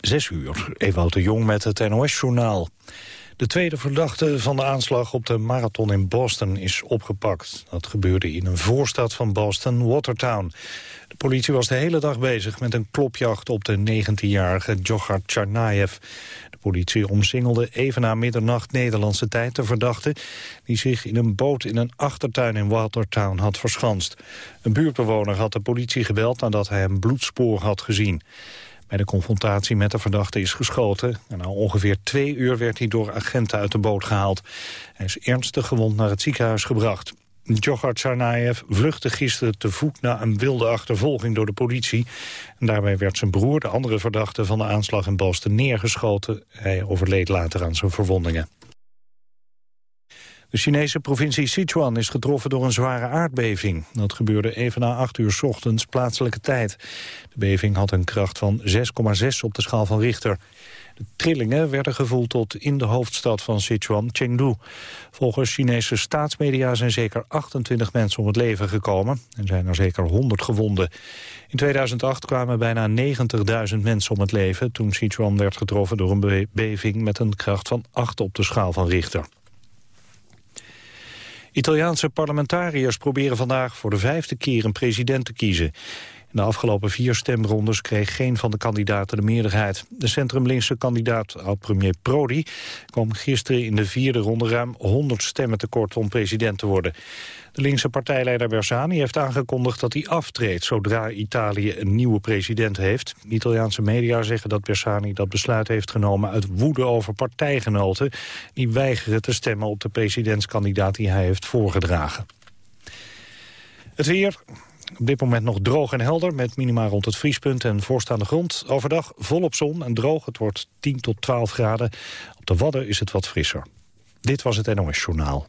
Zes uur, Ewout de Jong met het NOS-journaal. De tweede verdachte van de aanslag op de marathon in Boston is opgepakt. Dat gebeurde in een voorstad van Boston, Watertown. De politie was de hele dag bezig met een klopjacht op de 19-jarige Djokhar Tsarnaev. De politie omsingelde even na middernacht Nederlandse tijd de verdachte... die zich in een boot in een achtertuin in Watertown had verschanst. Een buurtbewoner had de politie gebeld nadat hij een bloedspoor had gezien. Bij de confrontatie met de verdachte is geschoten. En na ongeveer twee uur werd hij door agenten uit de boot gehaald. Hij is ernstig gewond naar het ziekenhuis gebracht. Djokhar Tsarnaev vluchtte gisteren te voet na een wilde achtervolging door de politie. En daarbij werd zijn broer, de andere verdachte van de aanslag in Boston, neergeschoten. Hij overleed later aan zijn verwondingen. De Chinese provincie Sichuan is getroffen door een zware aardbeving. Dat gebeurde even na 8 uur ochtends plaatselijke tijd. De beving had een kracht van 6,6 op de schaal van Richter. De trillingen werden gevoeld tot in de hoofdstad van Sichuan, Chengdu. Volgens Chinese staatsmedia zijn zeker 28 mensen om het leven gekomen... en zijn er zeker 100 gewonden. In 2008 kwamen bijna 90.000 mensen om het leven... toen Sichuan werd getroffen door een beving met een kracht van 8 op de schaal van Richter. Italiaanse parlementariërs proberen vandaag voor de vijfde keer een president te kiezen. In de afgelopen vier stemrondes kreeg geen van de kandidaten de meerderheid. De centrumlinkse kandidaat, oud-premier Prodi, kwam gisteren in de vierde ronde ruim 100 stemmen tekort om president te worden. De linkse partijleider Bersani heeft aangekondigd dat hij aftreedt zodra Italië een nieuwe president heeft. Italiaanse media zeggen dat Bersani dat besluit heeft genomen uit woede over partijgenoten die weigeren te stemmen op de presidentskandidaat die hij heeft voorgedragen. Het weer, op dit moment nog droog en helder, met minima rond het vriespunt en voorstaande grond. Overdag volop zon en droog, het wordt 10 tot 12 graden. Op de Wadden is het wat frisser. Dit was het NOS Journaal.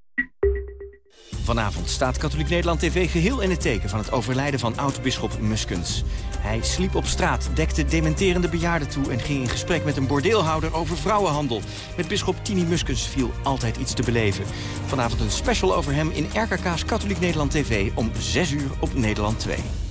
Vanavond staat Katholiek Nederland TV geheel in het teken van het overlijden van oud-bisschop Muskens. Hij sliep op straat, dekte dementerende bejaarden toe... en ging in gesprek met een bordeelhouder over vrouwenhandel. Met bisschop Tini Muskens viel altijd iets te beleven. Vanavond een special over hem in RKK's Katholiek Nederland TV... om 6 uur op Nederland 2.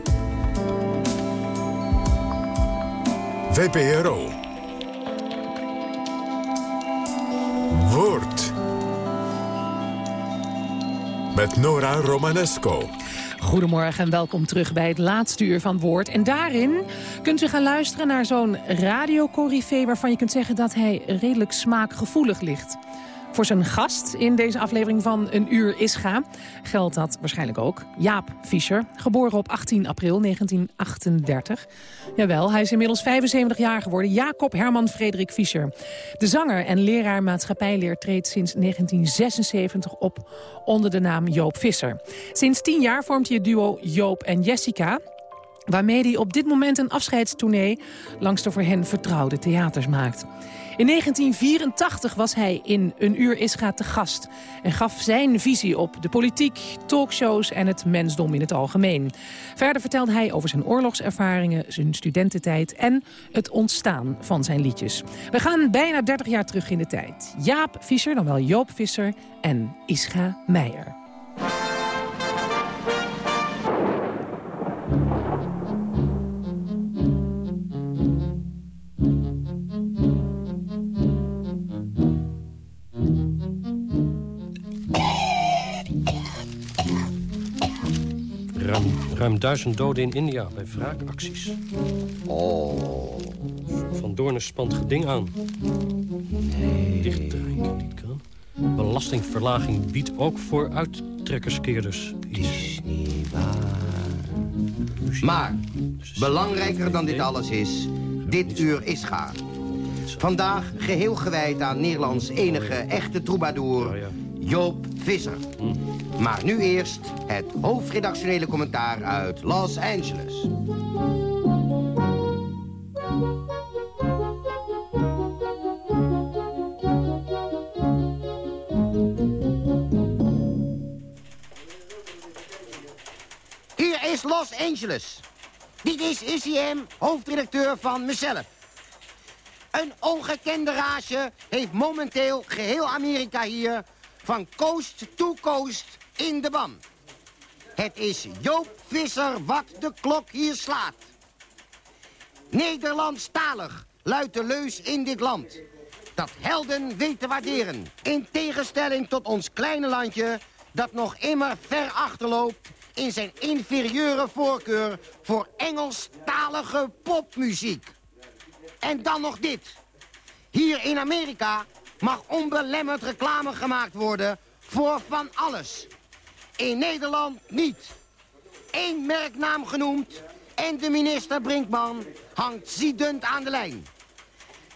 VPRO. Woord. Met Nora Romanesco. Goedemorgen en welkom terug bij het laatste uur van Woord. En daarin kunt u gaan luisteren naar zo'n radiocorrivee... waarvan je kunt zeggen dat hij redelijk smaakgevoelig ligt. Voor zijn gast in deze aflevering van Een Uur Isga geldt dat waarschijnlijk ook. Jaap Fischer, geboren op 18 april 1938. Jawel, hij is inmiddels 75 jaar geworden. Jacob Herman Frederik Fischer. De zanger en leraar maatschappijleer treedt sinds 1976 op onder de naam Joop Visser. Sinds 10 jaar vormt hij het duo Joop en Jessica waarmee hij op dit moment een afscheidstournee langs de voor hen vertrouwde theaters maakt. In 1984 was hij in Een Uur Isga te gast... en gaf zijn visie op de politiek, talkshows en het mensdom in het algemeen. Verder vertelde hij over zijn oorlogservaringen, zijn studententijd... en het ontstaan van zijn liedjes. We gaan bijna 30 jaar terug in de tijd. Jaap Visser, dan wel Joop Visser en Ischa Meijer. Ruim duizend doden in India bij wraakacties. Oh. Van Doornen spant geding aan. Nee. Dichtdraaien, niet kan. Belastingverlaging biedt ook voor uittrekkerskeerders iets. niet waar. Maar, belangrijker dan dit alles is, dit uur is gaar. Vandaag geheel gewijd aan Nederlands enige echte troubadour, Joop Visser. Maar nu eerst het hoofdredactionele commentaar uit Los Angeles. Hier is Los Angeles. Dit is ICM, hoofdredacteur van mezelf. Een ongekende rage heeft momenteel geheel Amerika hier... van coast to coast in de ban. Het is Joop Visser wat de klok hier slaat. Nederlandstalig luidt de leus in dit land. Dat helden weten waarderen. In tegenstelling tot ons kleine landje... dat nog immer ver achterloopt in zijn inferieure voorkeur... voor Engelstalige popmuziek. En dan nog dit. Hier in Amerika mag onbelemmerd reclame gemaakt worden voor van alles. In Nederland niet. Eén merknaam genoemd en de minister Brinkman hangt ziedend aan de lijn.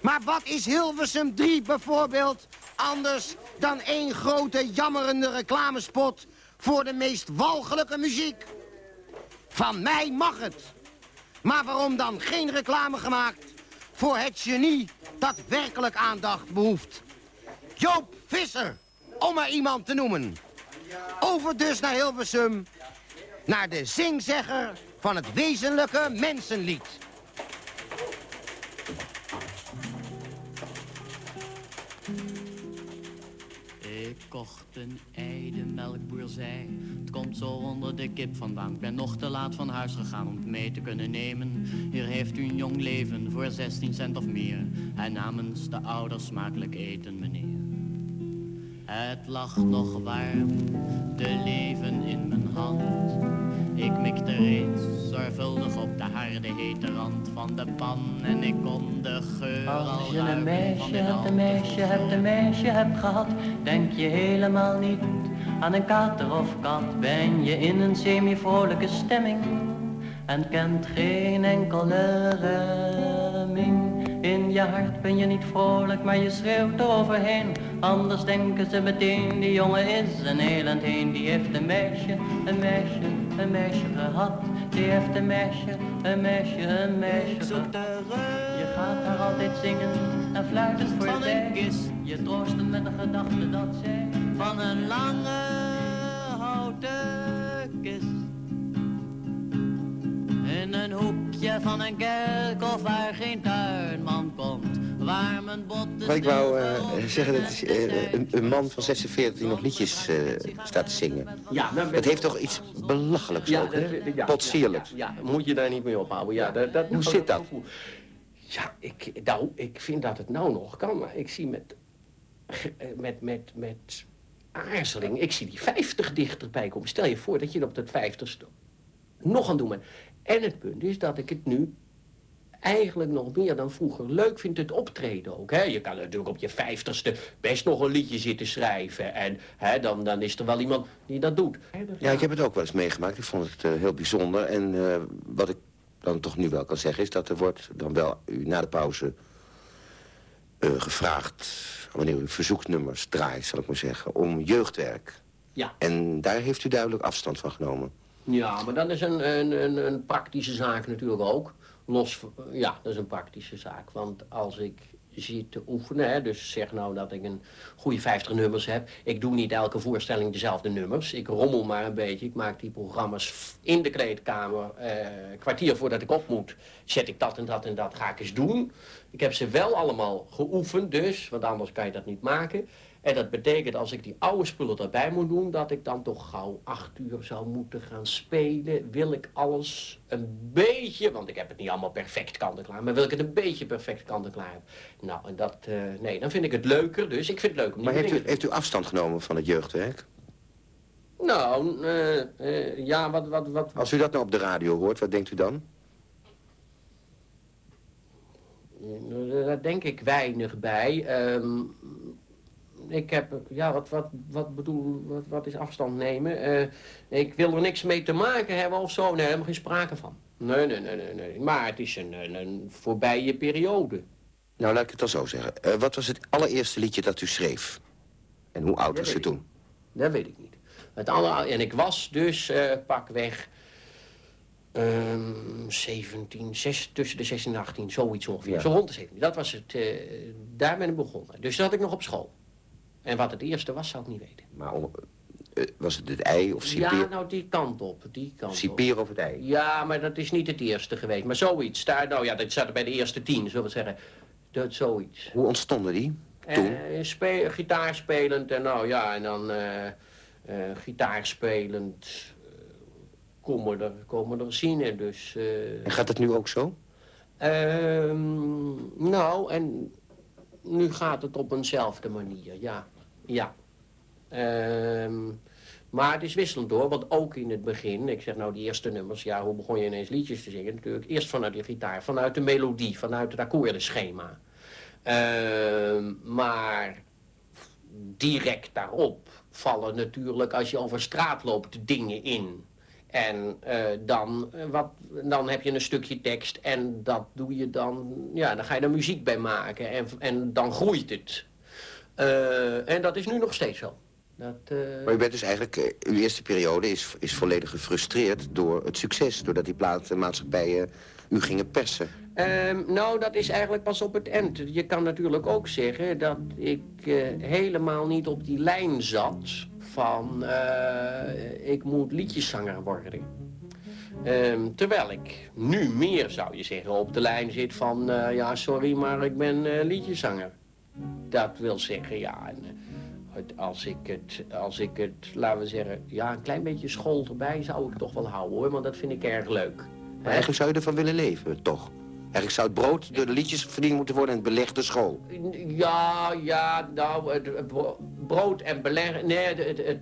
Maar wat is Hilversum 3 bijvoorbeeld anders dan één grote jammerende reclamespot voor de meest walgelijke muziek? Van mij mag het. Maar waarom dan geen reclame gemaakt voor het genie dat werkelijk aandacht behoeft? Joop Visser, om maar iemand te noemen. Over dus naar Hilversum, naar de zingzegger van het wezenlijke mensenlied. Ik kocht een ei, melkboer zei Het komt zo onder de kip vandaan. Ik ben nog te laat van huis gegaan om het mee te kunnen nemen. Hier heeft u een jong leven voor 16 cent of meer. En namens de ouders smakelijk eten meneer Het lag nog warm, de leven in mijn hand Ik mikte reeds zorgvuldig op de harde hete rand van de pan En ik kon de geur al Als je een meisje hebt, een meisje hebt, een meisje hebt gehad, denk je helemaal niet aan een kater of kat. Ben je in een semi-vrolijke stemming en kent geen enkele. In je hart ben je niet vrolijk, maar je schreeuwt eroverheen. Anders denken ze meteen, die jongen is een elend heen. Die heeft een meisje, een meisje, een meisje gehad. Die heeft een meisje, een meisje, een meisje gehad. Je gaat haar altijd zingen en fluiten voor kis. Je troosten met de gedachte dat zij van een lange een hoekje van een kerkhof waar geen tuinman komt. Waar mijn botten Maar ik wou eh, zeggen, dat is eh, een, een man van 46 die nog liedjes eh, staat te zingen. Ja, Het heeft toch iets belachelijks ook, hè? dat- ja, Potsierlijks. Ja, ja, moet je daar niet mee ophouden. Ja, dat, dat, Hoe zit dat? Ja, ik, nou, ik vind dat het nou nog kan, maar ik zie met, met, met, met aarzeling, ik zie die 50 dichterbij komen. Stel je voor dat je op dat 50ste nog aan doen bent. En het punt is dat ik het nu eigenlijk nog meer dan vroeger leuk vind het optreden ook. Hè? Je kan natuurlijk op je vijftigste best nog een liedje zitten schrijven. En hè, dan, dan is er wel iemand die dat doet. Ja, ik heb het ook wel eens meegemaakt. Ik vond het eh, heel bijzonder. En eh, wat ik dan toch nu wel kan zeggen is dat er wordt dan wel u na de pauze eh, gevraagd... wanneer u verzoeknummers draait, zal ik maar zeggen, om jeugdwerk. Ja. En daar heeft u duidelijk afstand van genomen. Ja, maar dat is een, een, een, een praktische zaak natuurlijk ook. Los, ja, dat is een praktische zaak. Want als ik zit te oefenen, hè, dus zeg nou dat ik een goede 50 nummers heb. Ik doe niet elke voorstelling dezelfde nummers. Ik rommel maar een beetje. Ik maak die programma's in de kleedkamer. eh, kwartier voordat ik op moet, zet ik dat en dat en dat ga ik eens doen. Ik heb ze wel allemaal geoefend dus, want anders kan je dat niet maken. En dat betekent als ik die oude spullen erbij moet doen... dat ik dan toch gauw acht uur zou moeten gaan spelen. Wil ik alles een beetje... want ik heb het niet allemaal perfect kant-en-klaar... maar wil ik het een beetje perfect kant-en-klaar hebben. Nou, en dat... eh, nee, dan vind ik het leuker. Dus ik vind het leuk om Maar heeft u, heeft u afstand genomen van het jeugdwerk? Nou, eh, eh, ja, wat, wat, wat... Als u dat nou op de radio hoort, wat denkt u dan? Eh, Daar denk ik weinig bij. Ehm, ik heb, ja, wat, wat, wat bedoel, wat, wat is afstand nemen? Eh, ik wil er niks mee te maken hebben of zo. Nee, helemaal geen sprake van. Nee, nee, nee, nee, nee. Maar het is een, een, een voorbije periode. Nou, laat ik het dan zo zeggen. Eh, wat was het allereerste liedje dat u schreef? En hoe oud Dat was u toen? Dat weet ik niet. Het aller, en ik was dus uh, pakweg ehm 17, 6, tussen de 16 en 18, zoiets ongeveer. Ja. Zo rond de 17. Dat was het, eh, daar ben ik begonnen. Dus dat had ik nog op school. En wat het eerste was, zou ik niet weten. Maar om- eh, was het het ei of Ja, cipier? nou die kant op, die kant op. Cipier of het ei? Ja, maar dat is niet het eerste geweest. Maar zoiets, daar, nou ja, dat zat er bij de eerste tien, zullen we zeggen. Dat, zoiets. Hoe ontstonden die? Toen? Eh, gitaar spelend en nou ja, en dan eh, eh, gitaar spelend eh, komen er, komen er zinnen. Dus, eh, En gaat het nu ook zo? ehm, nou, en nu gaat het op eenzelfde manier, ja. Ja. Ehm, maar het is wisselend hoor, want ook in het begin, ik zeg nou die eerste nummers, ja, hoe begon je ineens liedjes te zingen? Natuurlijk eerst vanuit de gitaar, vanuit de melodie, vanuit het akkoordenschema. Ehm, maar direct daarop vallen natuurlijk, als je over straat loopt, dingen in. En eh, dan, eh, wat, dan heb je een stukje tekst en dat doe je dan, ja, dan ga je er muziek bij maken en, en dan groeit het. Eh, en dat is nu nog steeds zo. Dat, eh, Maar u bent dus eigenlijk, eh, uw eerste periode is, is volledig gefrustreerd door het succes. Doordat die platenmaatschappijen u gingen persen. Ehm, nou, dat is eigenlijk pas op het eind. Je kan natuurlijk ook zeggen dat ik helemaal niet op die lijn zat van ik moet liedjeszanger worden. Ehm, terwijl ik nu meer, zou je zeggen, op de lijn zit van ja, sorry, maar ik ben liedjeszanger. Dat wil zeggen, ja, en, eh, het- als, ik het, als ik het, laten we zeggen, ja, een klein beetje school erbij zou ik toch wel houden hoor, want dat vind ik erg leuk. Maar eigenlijk zou je ervan willen leven, toch? Eigenlijk zou het brood door de liedjes verdiend moeten worden en het beleg de school. Ja, ja, nou, het, het bro- brood en beleggen. Nee, het-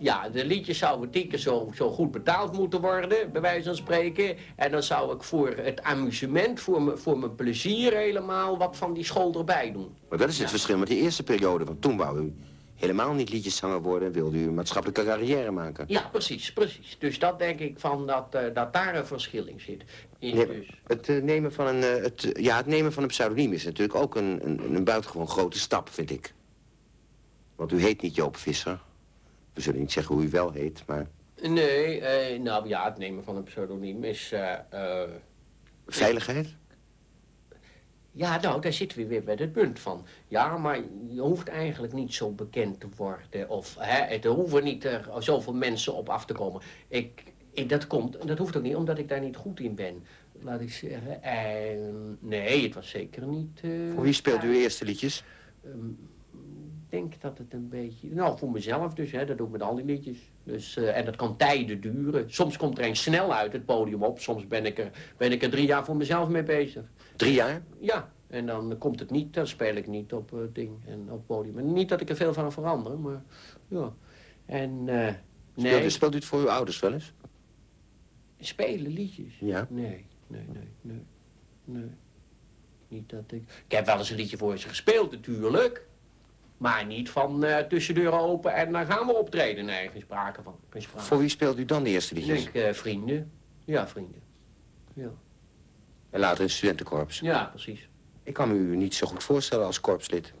ja, de liedjes zouden tien keer zo, zo goed betaald moeten worden, bij wijze van spreken. En dan zou ik voor het amusement, voor, me, voor mijn plezier helemaal, wat van die school erbij doen. Maar dat is het verschil met die eerste periode. Want toen wou u helemaal niet liedjeszanger worden... en wilde u een maatschappelijke carrière maken. Ja, precies, precies. Dus dat denk ik van dat, eh, dat daar een verschil in zit. Nee, dus. het, eh, nemen van een, het, eh, ja, het nemen van een pseudoniem is natuurlijk ook een, een, een buitengewoon grote stap, vind ik. Want u heet niet Joop Visser. We zullen niet zeggen hoe u wel heet, maar... Nee, eh, nou ja, het nemen van een pseudoniem is... eh, eh, Veiligheid? Ja, nou, daar zitten we weer bij het punt van. Ja, maar je hoeft eigenlijk niet zo bekend te worden. Of hè, er hoeven niet er zoveel mensen op af te komen. Ik, ik, dat komt, dat hoeft ook niet, omdat ik daar niet goed in ben. Laat ik zeggen. En, nee, het was zeker niet... eh, Voor wie speelde u uw eerste liedjes? ehm, denk dat het een beetje... Nou, voor mezelf dus, hè, dat doe ik met al die liedjes. Dus, eh, en dat kan tijden duren. Soms komt er een snel uit het podium op. Soms ben ik, er, ben ik er drie jaar voor mezelf mee bezig. Drie jaar? Ja, en dan komt het niet, dan speel ik niet op het ding en op het podium. En niet dat ik er veel van verander, maar ja. En eh nee, Speelt, u, speelt u het voor uw ouders wel eens? spelen liedjes. Ja. Nee, nee, nee, nee, nee. Niet dat ik... Ik heb wel eens een liedje voor ze gespeeld natuurlijk. Maar niet van eh tussendeuren open en dan gaan we optreden. Nee, geen sprake van. Geen sprake. Voor wie speelt u dan de eerste Ik liedjes? denk eh, vrienden. Ja, vrienden. Ja. En later een studentenkorps. ja, precies. Ik kan me u niet zo goed voorstellen als korpslid.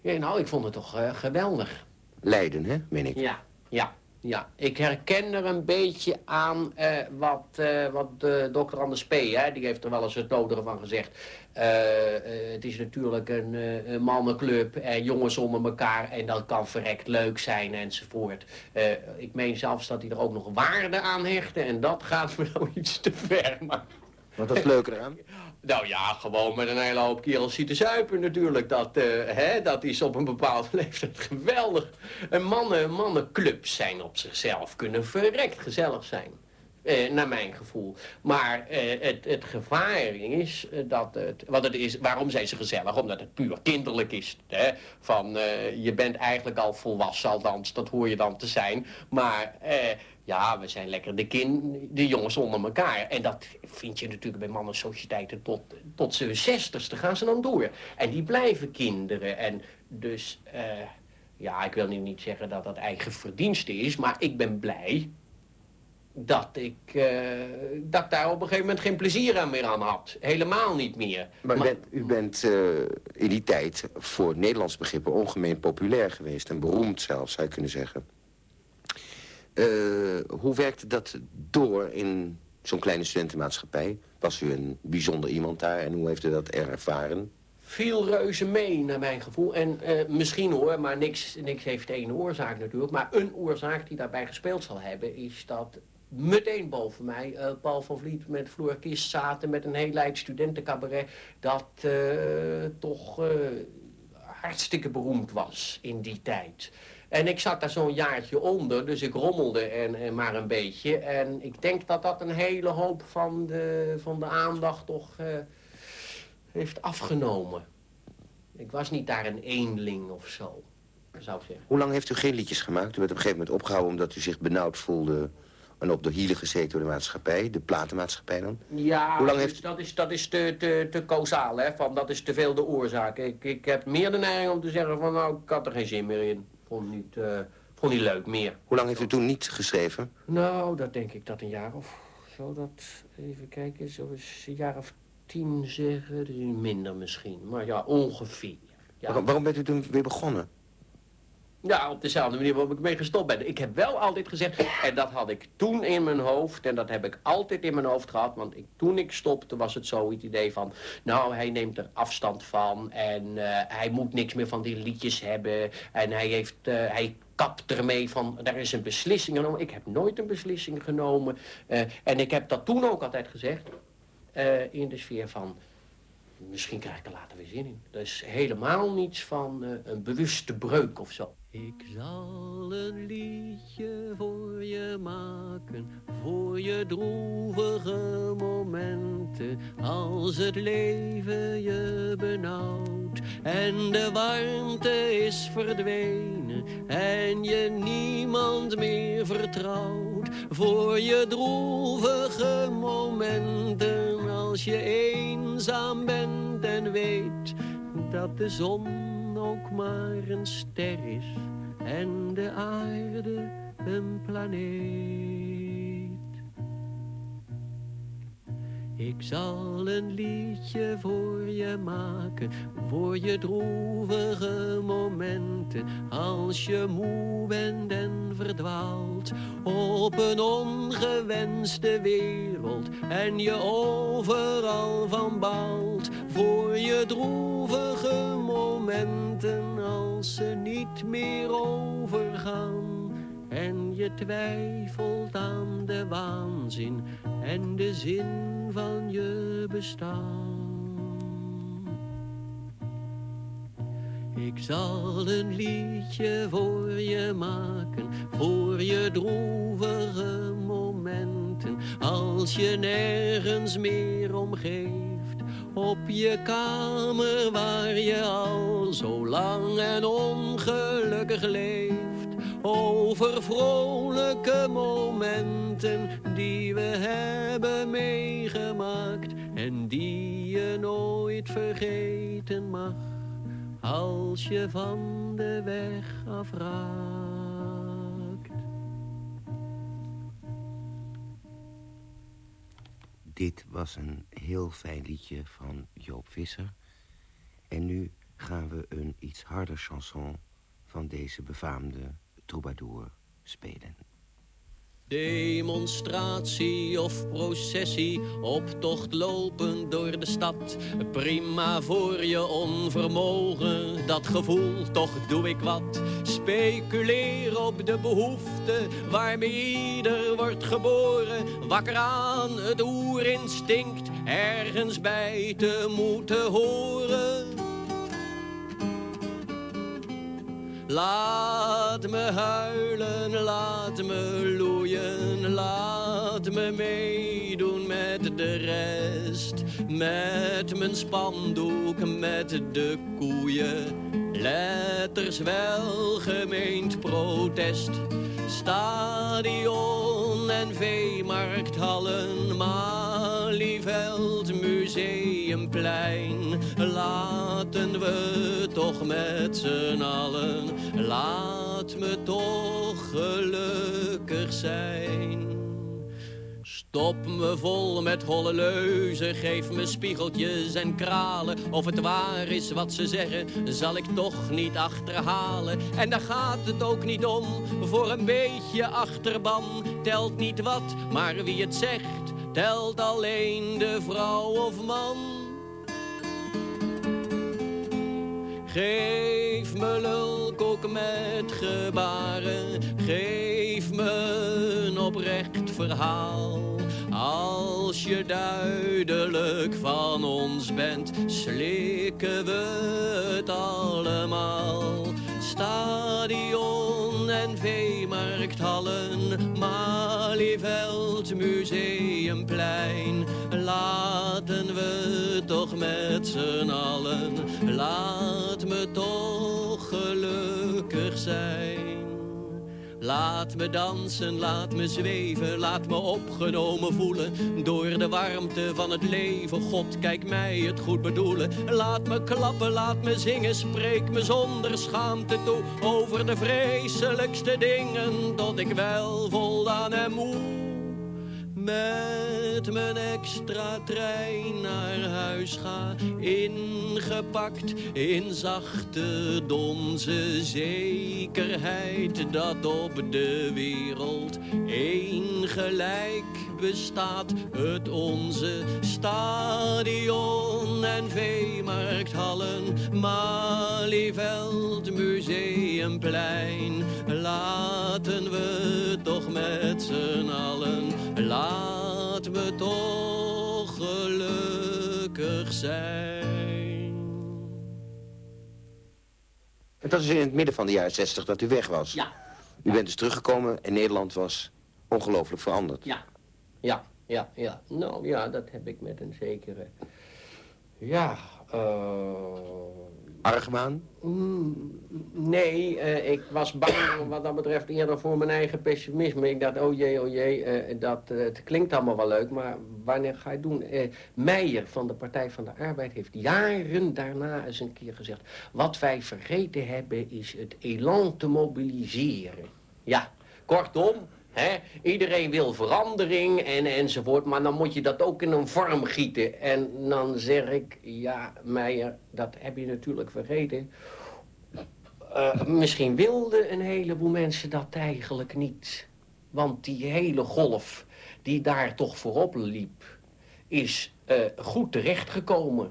Ja, nou, ik vond het toch eh, geweldig. Leiden, hè, meen ik. Ja, ja, ja. Ik herken er een beetje aan eh, wat, eh, wat eh, dokter Anders P. Hè, die heeft er wel eens het nodige van gezegd. Het is natuurlijk een, mannenclub en jongens onder elkaar en dat kan verrekt leuk zijn enzovoort. Ik meen zelfs dat hij er ook nog waarde aan hechtte en dat gaat nou iets te ver. Maar... Wat is leuker eraan? Nou ja, gewoon met een hele hoop kerels zitten zuipen natuurlijk. Dat, eh, hè, dat is op een bepaalde leeftijd geweldig. En mannen, mannenclubs zijn op zichzelf, kunnen verrekt gezellig zijn. Eh, naar mijn gevoel. Maar eh, het, het gevaar is dat het... Want het is, waarom zijn ze gezellig? Omdat het puur kinderlijk is. Hè? Van, je bent eigenlijk al volwassen, althans, dat hoor je dan te zijn. Maar ja, we zijn lekker de, kin, de jongens onder elkaar. En dat vind je natuurlijk bij mannen sociëteiten tot, tot z'n zestigste gaan ze dan door. En die blijven kinderen. En dus, eh, ja, ik wil nu niet zeggen dat dat eigen verdienste is, maar ik ben blij dat ik, eh, dat ik daar op een gegeven moment geen plezier aan meer aan had. Helemaal niet meer. Maar, u bent, u bent eh, in die tijd voor Nederlands begrippen ongemeen populair geweest. En beroemd zelfs, zou je kunnen zeggen. Eh, hoe werkte dat door in zo'n kleine studentenmaatschappij? Was u een bijzonder iemand daar en hoe heeft u dat ervaren? Viel reuze mee, naar mijn gevoel. En eh, misschien hoor, maar niks, niks heeft één oorzaak natuurlijk. Maar een oorzaak die daarbij gespeeld zal hebben... is dat meteen boven mij eh, Paul van Vliet met Floor Kist zaten... met een heel leid studentencabaret... dat toch hartstikke beroemd was in die tijd. En ik zat daar zo'n jaartje onder, dus ik rommelde en, en maar een beetje. En ik denk dat dat een hele hoop van de, van de aandacht toch eh, heeft afgenomen. Ik was niet daar een eenling of zo, zou ik zeggen. Hoe lang heeft u geen liedjes gemaakt? U werd op een gegeven moment opgehouden omdat u zich benauwd voelde... en op de hielen gezeten door de maatschappij, de platenmaatschappij dan? Ja, Hoe lang dus heeft- dat is, dat is te, te, te kausaal, hè? Van, dat is te veel de oorzaak. Ik, ik heb meer de neiging om te zeggen van, nou, ik had er geen zin meer in. Vond niet, eh, vond niet leuk meer. Hoe lang heeft u toen niet geschreven? Nou, dat denk ik dat een jaar of... Zo dat, even kijken, zo eens een jaar of tien zeggen. Is Minder misschien, maar ja, ongeveer. Ja. Waarom, waarom bent u toen weer begonnen? Ja, op dezelfde manier waarop ik mee gestopt ben. Ik heb wel altijd gezegd, en dat had ik toen in mijn hoofd... en dat heb ik altijd in mijn hoofd gehad... want ik, toen ik stopte was het zo het idee van... nou, hij neemt er afstand van... en eh, hij moet niks meer van die liedjes hebben... en hij, heeft, eh, hij kapt ermee van, daar is een beslissing genomen. Ik heb nooit een beslissing genomen. eh, en ik heb dat toen ook altijd gezegd... in de sfeer van... Misschien krijg ik er later weer zin in. Er is helemaal niets van een bewuste breuk of zo. Ik zal een liedje voor je maken, voor je droevige momenten, als het leven je benauwt en de warmte is verdwenen en je niemand meer vertrouwt, voor je droevige momenten, als je eenzaam bent en weet dat de zon ook maar een ster is en de aarde een planeet. Ik zal een liedje voor je maken, voor je droevige momenten, als je moe bent en verdwaalt op een ongewenste wereld en je overal van baalt, voor je droevige momenten als ze niet meer overgaan. En je twijfelt aan de waanzin en de zin van je bestaan. Ik zal een liedje voor je maken, voor je droevige momenten, als je nergens meer om geeft. Op je kamer waar je al zo lang en ongelukkig leeft. Over vrolijke momenten die we hebben meegemaakt en die je nooit vergeten mag als je van de weg afraakt. Dit was een heel fijn liedje van Joop Visser. En nu gaan we een iets harder chanson van deze befaamde troubadour spelen. Demonstratie of processie, optocht lopen door de stad. Prima voor je onvermogen, dat gevoel, toch doe ik wat. Speculeer op de behoefte waarmee ieder wordt geboren. Wakker aan het oerinstinct, ergens bij te moeten horen. Laat me huilen, laat me loeien, laat me meedoen met de rest. Met mijn spandoek, met de koeien, letters welgemeend protest. Stadion en veemarkthallen, Malieveld, Museumplein. Laten we toch met z'n allen, laat me toch gelukkig zijn. Stop me vol met holle leuzen, geef me spiegeltjes en kralen. Of het waar is wat ze zeggen, zal ik toch niet achterhalen. En daar gaat het ook niet om, voor een beetje achterban. Telt niet wat, maar wie het zegt, telt alleen de vrouw of man. Geef me lulkoek met gebaren, geef me een oprecht verhaal. Als je duidelijk van ons bent, slikken we het allemaal. Stadion en veemarkthallen, Malieveld, Museumplein. Laten we toch met z'n allen, laat me toch gelukkig zijn. Laat me dansen, laat me zweven, laat me opgenomen voelen door de warmte van het leven. God, kijk mij het goed bedoelen. Laat me klappen, laat me zingen, spreek me zonder schaamte toe over de vreselijkste dingen tot ik wel voldaan en moe. Met mijn extra trein naar huis ga, ingepakt in zachte donze zekerheid dat op de wereld één gelijk bestaat. Het onze stadion en veemarkthallen, Malieveld, Museumplein. Laten we toch met z'n allen, laat me toch gelukkig zijn. Het was dus in het midden van de jaren 60 dat u weg was. Ja. U bent dus teruggekomen en Nederland was ongelooflijk veranderd. Ja, ja, ja, ja. Nou ja, dat heb ik met een zekere... Ja, eh... Argwaan? Mm, nee, eh, ik was bang wat dat betreft eerder voor mijn eigen pessimisme. Ik dacht, oh jee, oh jee, eh, dat, eh, het klinkt allemaal wel leuk, maar wanneer ga je doen? Meijer van de Partij van de Arbeid heeft jaren daarna eens een keer gezegd... wat wij vergeten hebben is het elan te mobiliseren. Ja, kortom, Iedereen wil verandering en, enzovoort, maar dan moet je dat ook in een vorm gieten. En dan zeg ik, ja, Meijer, dat heb je natuurlijk vergeten. Eh, misschien wilden een heleboel mensen dat eigenlijk niet. Want die hele golf die daar toch voorop liep, is eh, goed terechtgekomen.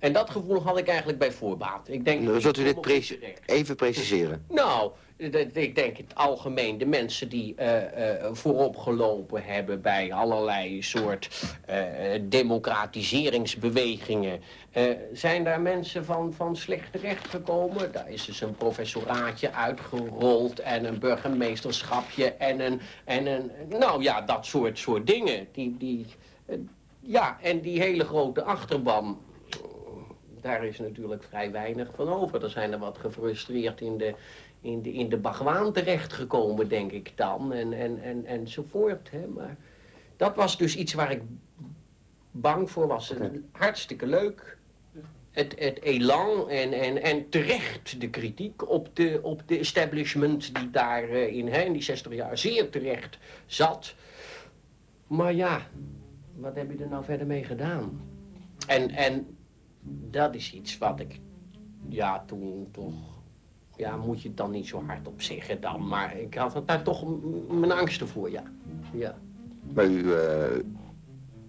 En dat gevoel had ik eigenlijk bij voorbaat. Ik denk, Nou, Zult u ik dit terecht. even preciseren? Nou, ik denk in het algemeen de mensen die eh, voorop gelopen hebben bij allerlei soort eh, democratiseringsbewegingen. zijn daar mensen van, van slecht terechtgekomen? Daar is dus een professoraatje uitgerold en een burgemeesterschapje en een, en een nou ja, dat soort, soort dingen. Die, die, ja, en die hele grote achterban, daar is natuurlijk vrij weinig van over. Er zijn er wat gefrustreerd in de, in de, in de bagwaan terechtgekomen, denk ik dan. En, en, en, enzovoort. Hè. Maar dat was dus iets waar ik bang voor was. Hartstikke leuk. Het, het elan en, en, en terecht de kritiek op de, op de establishment die daar eh, in, hè, in die 60 jaar zeer terecht zat. Maar ja, wat heb je er nou verder mee gedaan? En, en dat is iets wat ik, ja, toen toch, ja, moet je het dan niet zo hard op zeggen dan. Maar ik had daar toch mijn angsten voor, ja. Ja. Maar u, eh,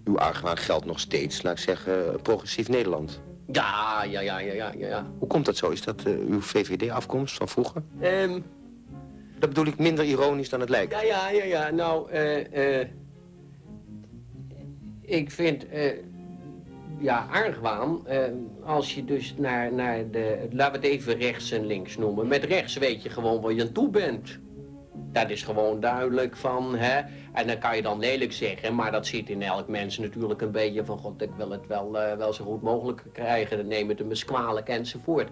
uw argwaan geldt nog steeds, laat ik zeggen, progressief Nederland. Ja, ja, ja, ja, ja, ja. Hoe komt dat zo? Is dat eh, uw VVD-afkomst van vroeger? Ehm, Dat bedoel ik minder ironisch dan het lijkt. ja, ja, ja, ja, nou, eh, eh, ik vind, ja, argwaan. Uh, als je dus naar, naar de, laten we het even rechts en links noemen. Met rechts weet je gewoon waar je aan toe bent. Dat is gewoon duidelijk van, hè. En dan kan je dan lelijk zeggen, maar dat zit in elk mens natuurlijk een beetje van... God, ik wil het wel, uh, wel zo goed mogelijk krijgen, dan neem het hem eens kwalijk enzovoort.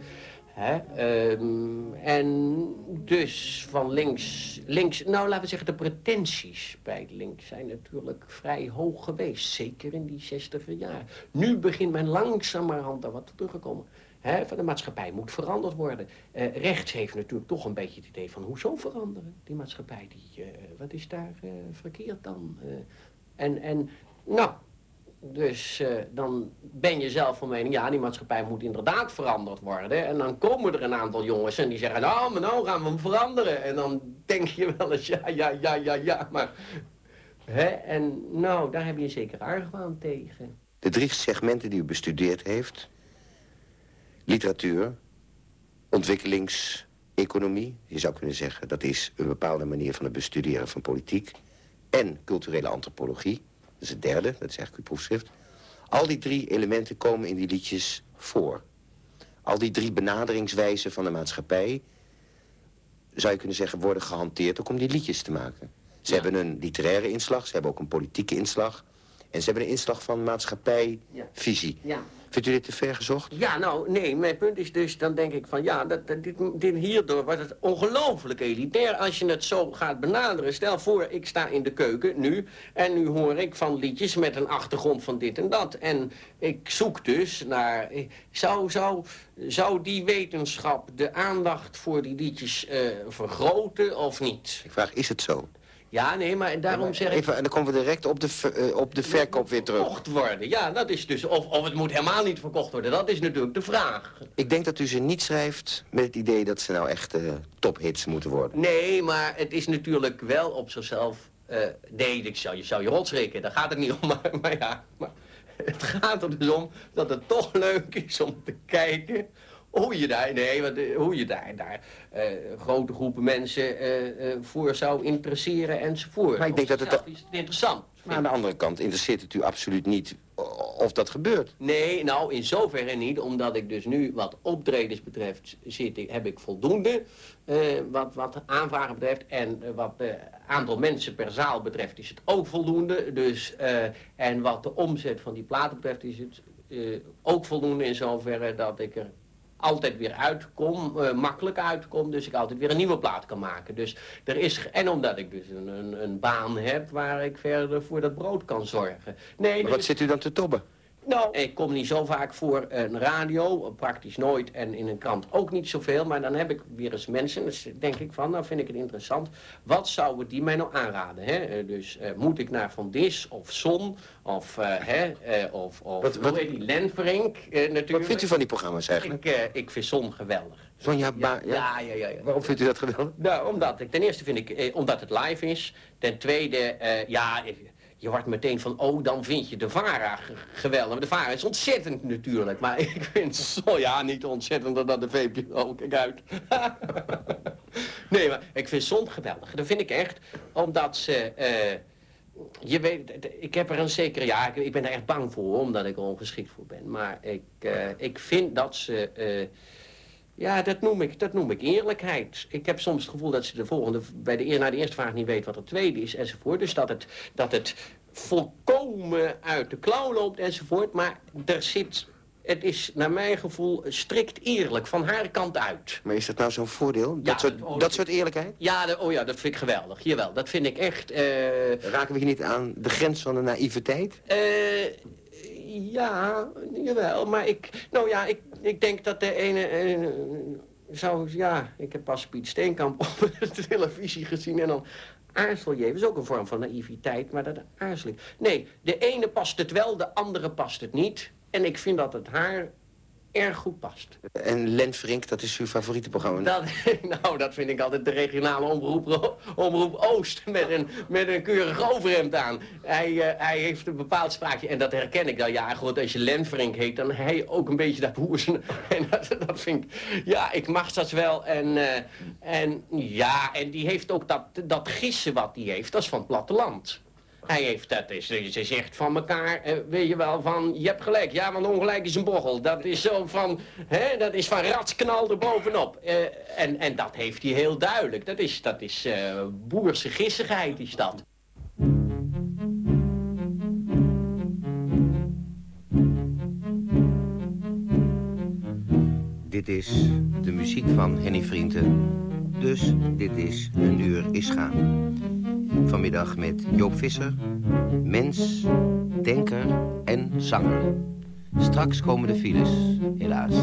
Um, en dus van links, links, nou laten we zeggen de pretenties bij links zijn natuurlijk vrij hoog geweest. Zeker in die zestiger jaar. Nu begint men langzamerhand daar wat terug te komen. Hè, van de maatschappij moet veranderd worden. Uh, rechts heeft natuurlijk toch een beetje het idee van hoezo veranderen? Die maatschappij, die, uh, wat is daar uh, verkeerd dan? en, en nou, dus uh, dan ben je zelf van mening, ja, die maatschappij moet inderdaad veranderd worden. En dan komen er een aantal jongens en die zeggen, nou, maar nou gaan we hem veranderen. En dan denk je wel eens, ja, ja, ja, ja, ja, maar... Hè? En nou, daar heb je zeker argwaan tegen. De drie segmenten die u bestudeerd heeft... literatuur, ontwikkelingseconomie, je zou kunnen zeggen... dat is een bepaalde manier van het bestuderen van politiek... en culturele antropologie is het derde, dat is eigenlijk uw proefschrift. Al die drie elementen komen in die liedjes voor. Al die drie benaderingswijzen van de maatschappij... zou je kunnen zeggen, worden gehanteerd ook om die liedjes te maken. Ze hebben een literaire inslag, ze hebben ook een politieke inslag... en ze hebben een inslag van maatschappijvisie. Ja. Vindt u dit te ver gezocht? Ja, nou, nee, mijn punt is dus, dan denk ik van... ja, dat, dit, dit hierdoor wordt het ongelooflijk elitair als je het zo gaat benaderen. Stel voor, ik sta in de keuken nu... en nu hoor ik van liedjes met een achtergrond van dit en dat. En ik zoek dus naar... Zou, zou, zou die wetenschap de aandacht voor die liedjes uh, vergroten of niet? Ik vraag, is het zo? Ja, nee, maar daarom zeg ik... Even, en dan komen we direct op de, uh, op de verkoop weer terug. Verkocht worden, ja, dat is dus... Of, of het moet helemaal niet verkocht worden, dat is natuurlijk de vraag. Ik denk dat u ze niet schrijft met het idee dat ze nou echt uh, tophits moeten worden. Nee, maar het is natuurlijk wel op zichzelf... Uh, nee, ik zou, je zou je rotsrikken, daar gaat het niet om, maar, maar ja... Maar het gaat er dus om dat het toch leuk is om te kijken hoe je daar, nee, wat, eh, hoe je daar, daar uh, grote groepen mensen uh, uh, voor zou interesseren enzovoort. Maar ik denk dat het... is interessant. Maar aan de andere kant interesseert het u absoluut niet of dat gebeurt. Nee, nou in zoverre niet, omdat ik dus nu wat optredens betreft zit, heb ik voldoende wat, wat aanvragen betreft. En wat het aantal mensen per zaal betreft is het ook voldoende. Dus, en wat de omzet van die platen betreft is het ook voldoende in zoverre dat ik er altijd weer uitkom, uh, makkelijk uitkom. Dus ik altijd weer een nieuwe plaat kan maken. Dus er is, en omdat ik dus een, een, een baan heb waar ik verder voor dat brood kan zorgen. Nee, maar wat zit u dan te tobben? Nou, ik kom niet zo vaak voor een radio, praktisch nooit, en in een krant ook niet zoveel. Maar dan heb ik weer eens mensen, dus denk ik van, nou vind ik het interessant. Wat zouden die mij nou aanraden? Hè? Eh, dus uh, moet ik naar Van Dis of Zon of, uh, hè, of, of wat, wat, die Lenverink natuurlijk. Wat vindt u van die programma's eigenlijk? Ik, ik vind Zon geweldig. Sonja, ja, ja, ja, ja, ja, Waarom vindt u dat geweldig? Nou, omdat ik, ten eerste vind ik, omdat het live is. Ten tweede, ja je wordt meteen van, oh, dan vind je de VARA geweldig. De VARA is ontzettend natuurlijk, maar ik vind zo, ja, niet ontzettender dan de VPRO. Kijk uit. nee, maar ik vind Zon geweldig. Dat vind ik echt, omdat ze... Uh, je weet, ik heb er een zekere... Ja, ik, ben er echt bang voor, omdat ik er ongeschikt voor ben. Maar ik, uh, ik vind dat ze... Uh, ja, dat noem, ik, dat noem ik eerlijkheid. Ik heb soms het gevoel dat ze de volgende, bij de, na de eerste vraag niet weet wat de tweede is enzovoort. Dus dat het, dat het volkomen uit de klauw loopt enzovoort. Maar er zit, het is naar mijn gevoel strikt eerlijk van haar kant uit. Maar is dat nou zo'n voordeel? Dat, soort, oh, dat soort eerlijkheid? Ja, de, oh ja, dat vind ik geweldig. Jawel, dat vind ik echt... Uh... Raken we hier niet aan de grens van de naïviteit? Uh, ja, jawel. Maar ik, nou ja, ik, ik denk dat de ene... Uh, zou, ja, ik heb pas Piet Steenkamp op de televisie gezien en dan aarzel je. Dat is ook een vorm van naïviteit, maar dat aarzel ik. Nee, de ene past het wel, de andere past het niet. En ik vind dat het haar erg goed past. En Len Frink, dat is uw favoriete programma? Dat, nou, dat vind ik altijd de regionale omroep, omroep Oost met een, met een keurig overhemd aan. Hij, uh, hij heeft een bepaald spraakje en dat herken ik dan. Ja, goed, als je Len Frink heet, dan hij ook een beetje dat hoersen. En dat, dat vind ik, ja, ik mag dat wel. En, uh, en ja, en die heeft ook dat, dat gissen wat die heeft, dat is van het platteland. Hij heeft dat, is, ze zegt van elkaar, eh, weet je wel, van je hebt gelijk. Ja, want ongelijk is een bochel. Dat is zo van, hè, dat is van ratsknal er bovenop. Eh, en, en dat heeft hij heel duidelijk. Dat is, dat is eh, boerse gissigheid, is dat. Dit is de muziek van Henny Vrienden. Dus dit is Een Uur is Gaan. Vanmiddag met Joop Visser, mens, denker en zanger. Straks komen de files, helaas.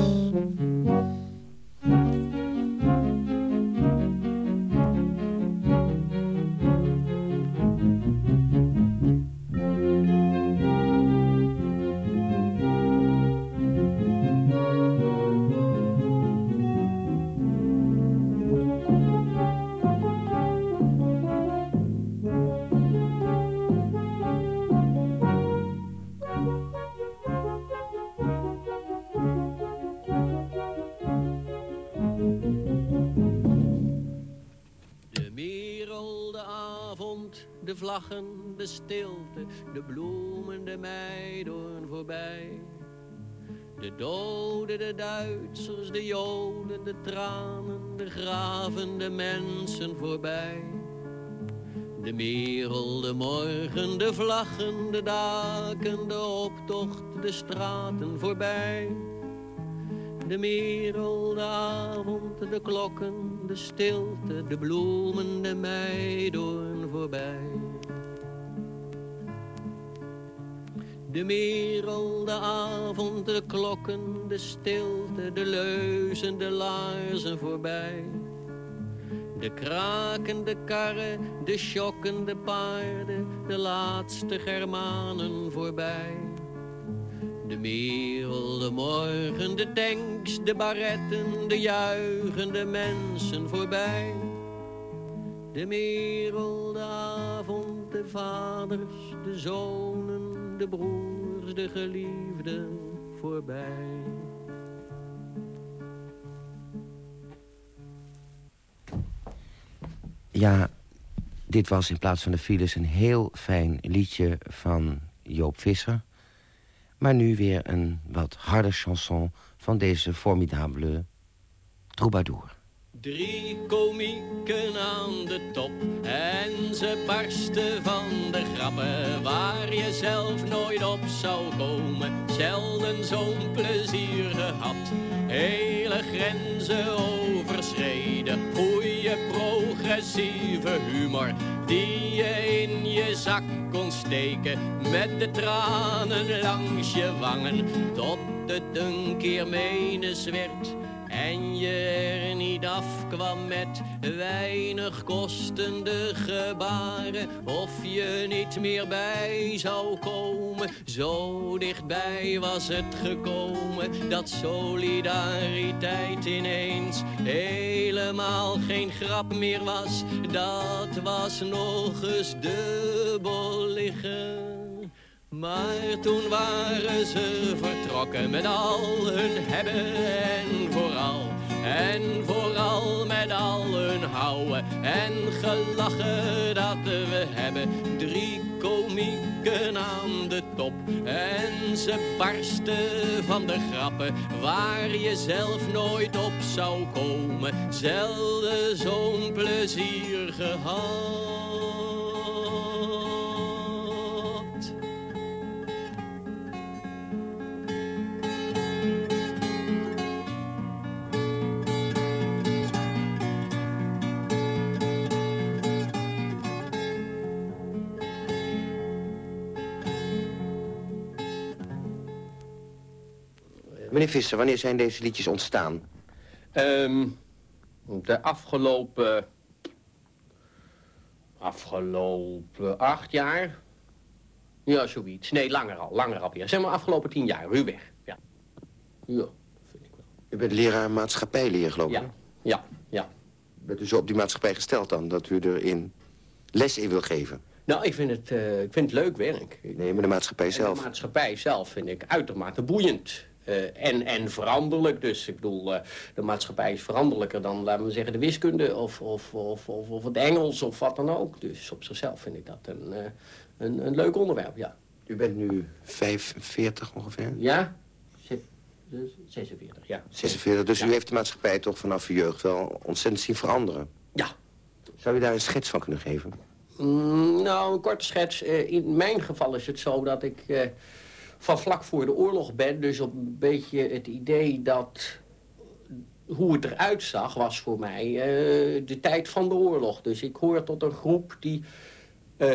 De bloemen, de meidoorn voorbij. De doden, de Duitsers, de Joden, de tranen, de graven, de mensen voorbij. De merel, de morgen, de vlaggen, de daken, de optocht, de straten voorbij. De merel, de avond, de klokken, de stilte, de bloemen, de meidoorn voorbij. De merel, de avond, de klokken, de stilte, de leuzen, de laarzen voorbij. De krakende karren, de schokkende paarden, de laatste Germanen voorbij. De merel, de morgen, de tanks, de baretten, de juichende mensen voorbij. De merel, de avond, de vaders, de zonen, de broers, de geliefden voorbij. Ja, dit was in plaats van de files een heel fijn liedje van Joop Visser. Maar nu weer een wat harde chanson van deze formidabele troubadour. Drie komieken aan de top en ze barsten van de grappen waar je zelf nooit op zou komen. Zelden zo'n plezier gehad, hele grenzen overschreden. Goeie progressieve humor die je in je zak kon steken met de tranen langs je wangen tot het een keer menes werd en je er niet afkwam met weinig kostende gebaren. Of je niet meer bij zou komen. Zo dichtbij was het gekomen dat solidariteit ineens helemaal geen grap meer was. Dat was nog eens dubbel liggen. Maar toen waren ze vertrokken met al hun hebben en vooral. En vooral met al hun houden en gelachen dat we hebben. Drie komieken aan de top en ze barsten van de grappen. Waar je zelf nooit op zou komen, zelden zo'n plezier gehad. Meneer Visser, wanneer zijn deze liedjes ontstaan? Um, de afgelopen... Afgelopen acht jaar? Ja, zoiets. Nee, langer al. Langer al. Ja. Zeg maar afgelopen tien jaar. Ruwweg. Ja. Ja, vind ik wel. U bent leraar maatschappijleer, geloof ik? Ja. Ja, ja. Bent u zo op die maatschappij gesteld dan? Dat u erin les in wil geven? Nou, ik vind het, uh, ik vind het leuk werk. Nee, maar de maatschappij zelf? de maatschappij zelf vind ik uitermate boeiend. Uh, en, en veranderlijk. Dus ik bedoel, uh, de maatschappij is veranderlijker dan, laten we zeggen, de wiskunde of, of, of, of, of het Engels of wat dan ook. Dus op zichzelf vind ik dat een, uh, een, een leuk onderwerp, ja. U bent nu 45 ongeveer? Ja, Zes- dus 46, ja. 46, dus u heeft de maatschappij toch vanaf uw jeugd wel ontzettend zien veranderen? Ja. Zou u daar een schets van kunnen geven? Mm, nou, een korte schets. Eh, in mijn geval is het zo dat ik eh, van vlak voor de oorlog ben. Dus een beetje het idee dat hoe het eruit zag was voor mij eh, de tijd van de oorlog. Dus ik hoor tot een groep die eh,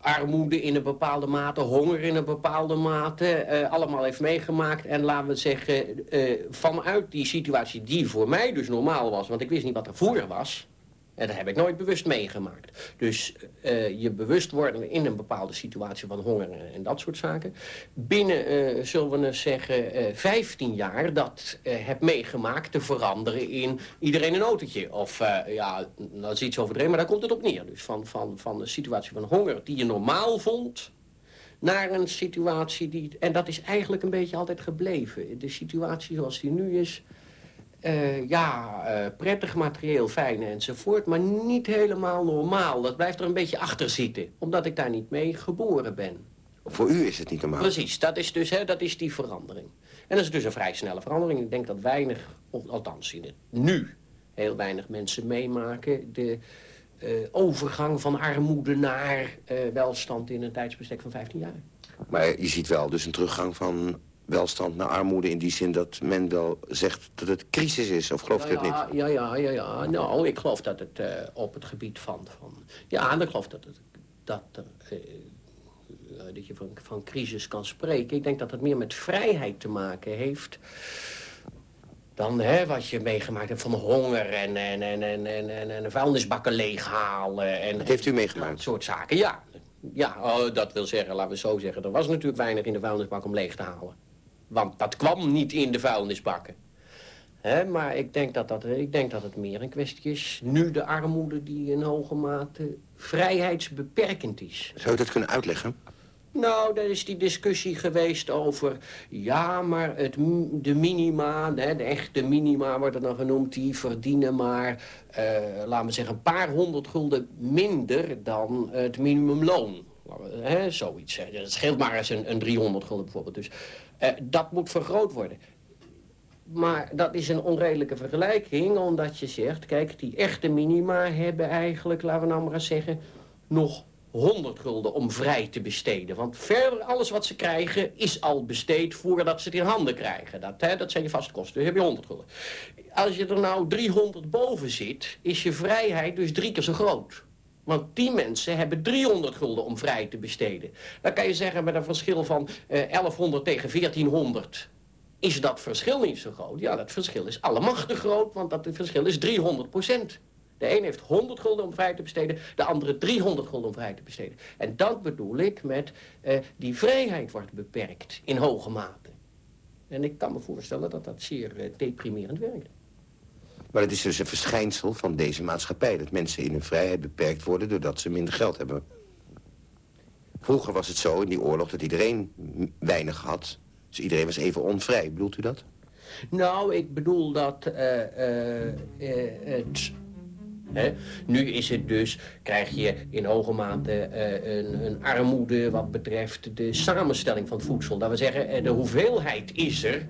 armoede in een bepaalde mate, honger in een bepaalde mate, eh, allemaal heeft meegemaakt. En laten we zeggen, vanuit die situatie die voor mij dus normaal was, want ik wist niet wat er voor was, en dat heb ik nooit bewust meegemaakt. Dus eh, je bewust worden in een bepaalde situatie van honger en, dat soort zaken. Binnen, eh, zullen we eens zeggen, eh 15 jaar dat heb meegemaakt te veranderen in iedereen een autootje. Of ja, dat is iets overdreven, maar daar komt het op neer. Dus van, van, van een situatie van honger die je normaal vond naar een situatie die... En dat is eigenlijk een beetje altijd gebleven. De situatie zoals die nu is... eh, ja, eh, prettig, materieel, fijn enzovoort, maar niet helemaal normaal. Dat blijft er een beetje achter zitten, omdat ik daar niet mee geboren ben. Voor u is het niet normaal. Precies, dat is dus hè, dat is die verandering. En dat is dus een vrij snelle verandering. Ik denk dat weinig, of althans in het nu, heel weinig mensen meemaken... de eh, overgang van armoede naar welstand in een tijdsbestek van 15 jaar. Maar je ziet wel dus een teruggang van welstand naar armoede... in die zin dat men wel zegt dat het crisis is, of gelooft u het niet? ja, ja, ja, ja, ja. Nou, ik geloof dat het eh, op het gebied van... van ja, ik geloof dat, het, dat, eh, dat je van, van crisis kan spreken. Ik denk dat het meer met vrijheid te maken heeft... dan hè, wat je meegemaakt hebt van honger en, en, en, en, en, en, en vuilnisbakken leeghalen. En, Dat heeft u meegemaakt? Dat soort zaken, ja. Ja, oh, dat wil zeggen, laten we zo zeggen... er was natuurlijk weinig in de vuilnisbak om leeg te halen. Want dat kwam niet in de vuilnisbakken. Hè, maar ik denk, dat dat, ik denk dat het meer een kwestie is... nu de armoede die in hoge mate vrijheidsbeperkend is. Zou u dat kunnen uitleggen? Nou, er is die discussie geweest over... ja, maar het, de minima, hè, de echte minima wordt er dan genoemd... die verdienen maar, eh, laten we zeggen, een paar honderd gulden minder... dan het minimumloon. Zoiets. Dat scheelt maar eens een, een 300 gulden bijvoorbeeld. Dus eh, dat moet vergroot worden. Maar dat is een onredelijke vergelijking, omdat je zegt... kijk, die echte minima hebben eigenlijk, laten we nou maar eens zeggen... nog 100 gulden om vrij te besteden. Want verder, alles wat ze krijgen, is al besteed voordat ze het in handen krijgen. Dat, hè, dat zijn je vaste kosten, dus heb je 100 gulden. Als je er nou 300 boven zit, is je vrijheid dus drie keer zo groot. Want die mensen hebben 300 gulden om vrij te besteden. Dan kan je zeggen, met een verschil van eh 1100 tegen 1400 is dat verschil niet zo groot? Ja, dat verschil is allemachtig groot, want dat verschil is 300 procent. De een heeft 100 gulden om vrij te besteden, de andere 300 gulden om vrij te besteden. En dat bedoel ik met eh, die vrijheid wordt beperkt in hoge mate. En ik kan me voorstellen dat dat zeer eh, deprimerend werkt. Maar het is dus een verschijnsel van deze maatschappij... dat mensen in hun vrijheid beperkt worden doordat ze minder geld hebben. Vroeger was het zo in die oorlog dat iedereen weinig had. Dus iedereen was even onvrij. Bedoelt u dat? Nou, ik bedoel dat eh, eh, eh, het... Nu is het dus, krijg je in hoge mate een, een armoede wat betreft de samenstelling van voedsel. Dat we zeggen, de hoeveelheid is er,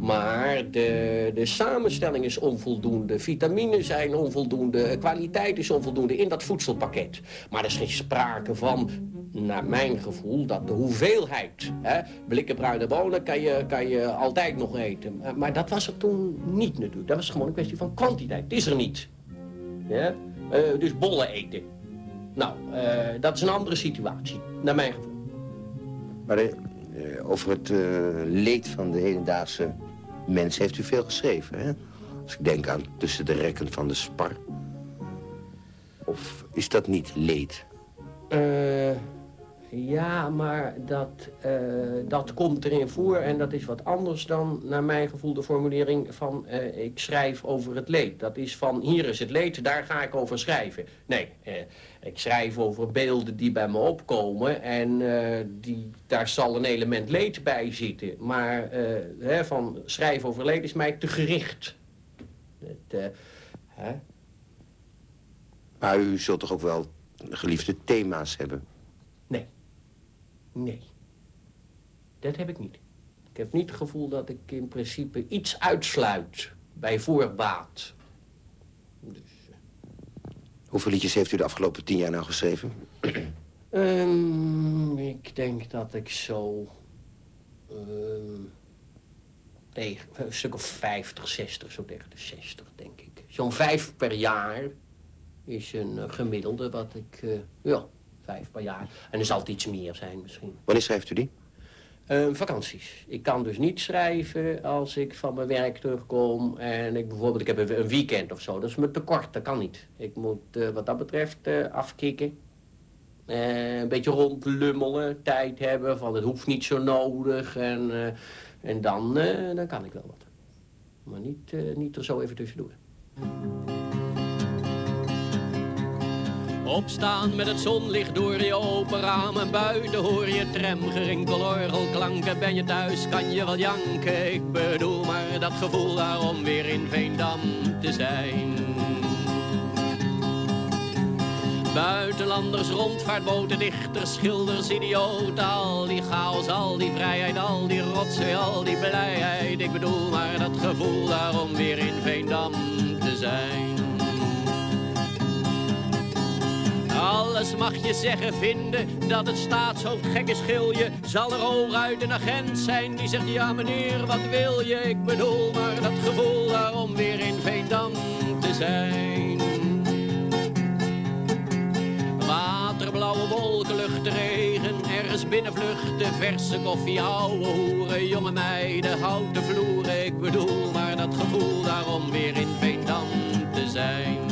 maar de, de samenstelling is onvoldoende. Vitamines zijn onvoldoende, kwaliteit is onvoldoende in dat voedselpakket. Maar er is geen sprake van, naar mijn gevoel, dat de hoeveelheid... Hè, blikken bruine bonen kan je, kan je altijd nog eten. Maar, maar dat was er toen niet natuurlijk. Dat was gewoon een kwestie van kwantiteit. Het is er niet. Ja? Eh, dus bollen eten. Nou, eh, dat is een andere situatie, naar mijn gevoel. Maar eh, eh, over het eh, leed van de hedendaagse mens heeft u veel geschreven, hè? Als ik denk aan tussen de rekken van de spar. Of is dat niet leed? Eh, ja, maar dat, eh, dat komt erin voor en dat is wat anders dan, naar mijn gevoel, de formulering van eh, ik schrijf over het leed. Dat is van hier is het leed, daar ga ik over schrijven. Nee, eh, ik schrijf over beelden die bij me opkomen en eh, die, daar zal een element leed bij zitten. Maar eh, hè, van schrijven over leed is mij te gericht. Het, eh, hè? Maar u zult toch ook wel geliefde thema's hebben? Nee. Dat heb ik niet. Ik heb niet het gevoel dat ik in principe iets uitsluit bij voorbaat. Dus. Hoeveel liedjes heeft u de afgelopen tien jaar nou geschreven? Um, ik denk dat ik zo... Um, tegen, een stuk of 50, 60, zo tegen de 60, denk ik. Zo'n vijf per jaar is een uh, gemiddelde wat ik... Uh, ja, vijf per jaar. En er zal het iets meer zijn misschien. Wanneer schrijft u die? Uh, vakanties. Ik kan dus niet schrijven als ik van mijn werk terugkom en ik bijvoorbeeld ik heb een weekend of zo. Dat is me te kort, dat kan niet. Ik moet uh, wat dat betreft uh, afkicken. een beetje rondlummelen, tijd hebben van het hoeft niet zo nodig en, en dan, dan kan ik wel wat. Maar niet, niet er zo even tussendoor. Opstaan met het zonlicht door je open ramen. Buiten hoor je tramgerinkel, orgelklanken. Ben je thuis, kan je wel janken. Ik bedoel maar dat gevoel daarom weer in Veendam te zijn. Buitenlanders, rondvaartboten, dichters, schilders, idioten. Al die chaos, al die vrijheid, al die rotzooi, al die blijheid. Ik bedoel maar dat gevoel daarom weer in Veendam te zijn. Alles mag je zeggen, vinden, dat het staatshoofd gek is, schil je. Zal er hooguit een agent zijn die zegt, ja meneer, wat wil je? Ik bedoel maar dat gevoel daarom weer in Veendam te zijn. Waterblauwe wolken, lucht, regen, ergens binnenvluchten, verse koffie, ouwe hoeren, jonge meiden, houten vloeren. Ik bedoel maar dat gevoel daarom weer in Veendam te zijn.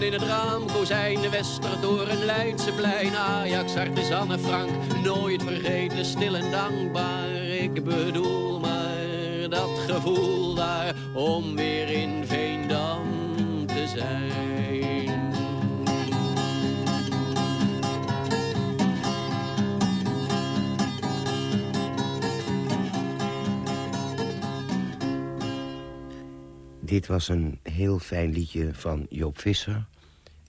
In het raam, kozijnen, Westertoren, Leidseplein, Ajax, Artis, Anne Frank. Nooit vergeten, stil en dankbaar. Ik bedoel maar dat gevoel daar om weer in Veendam te zijn. Dit was een heel fijn liedje van Joop Visser.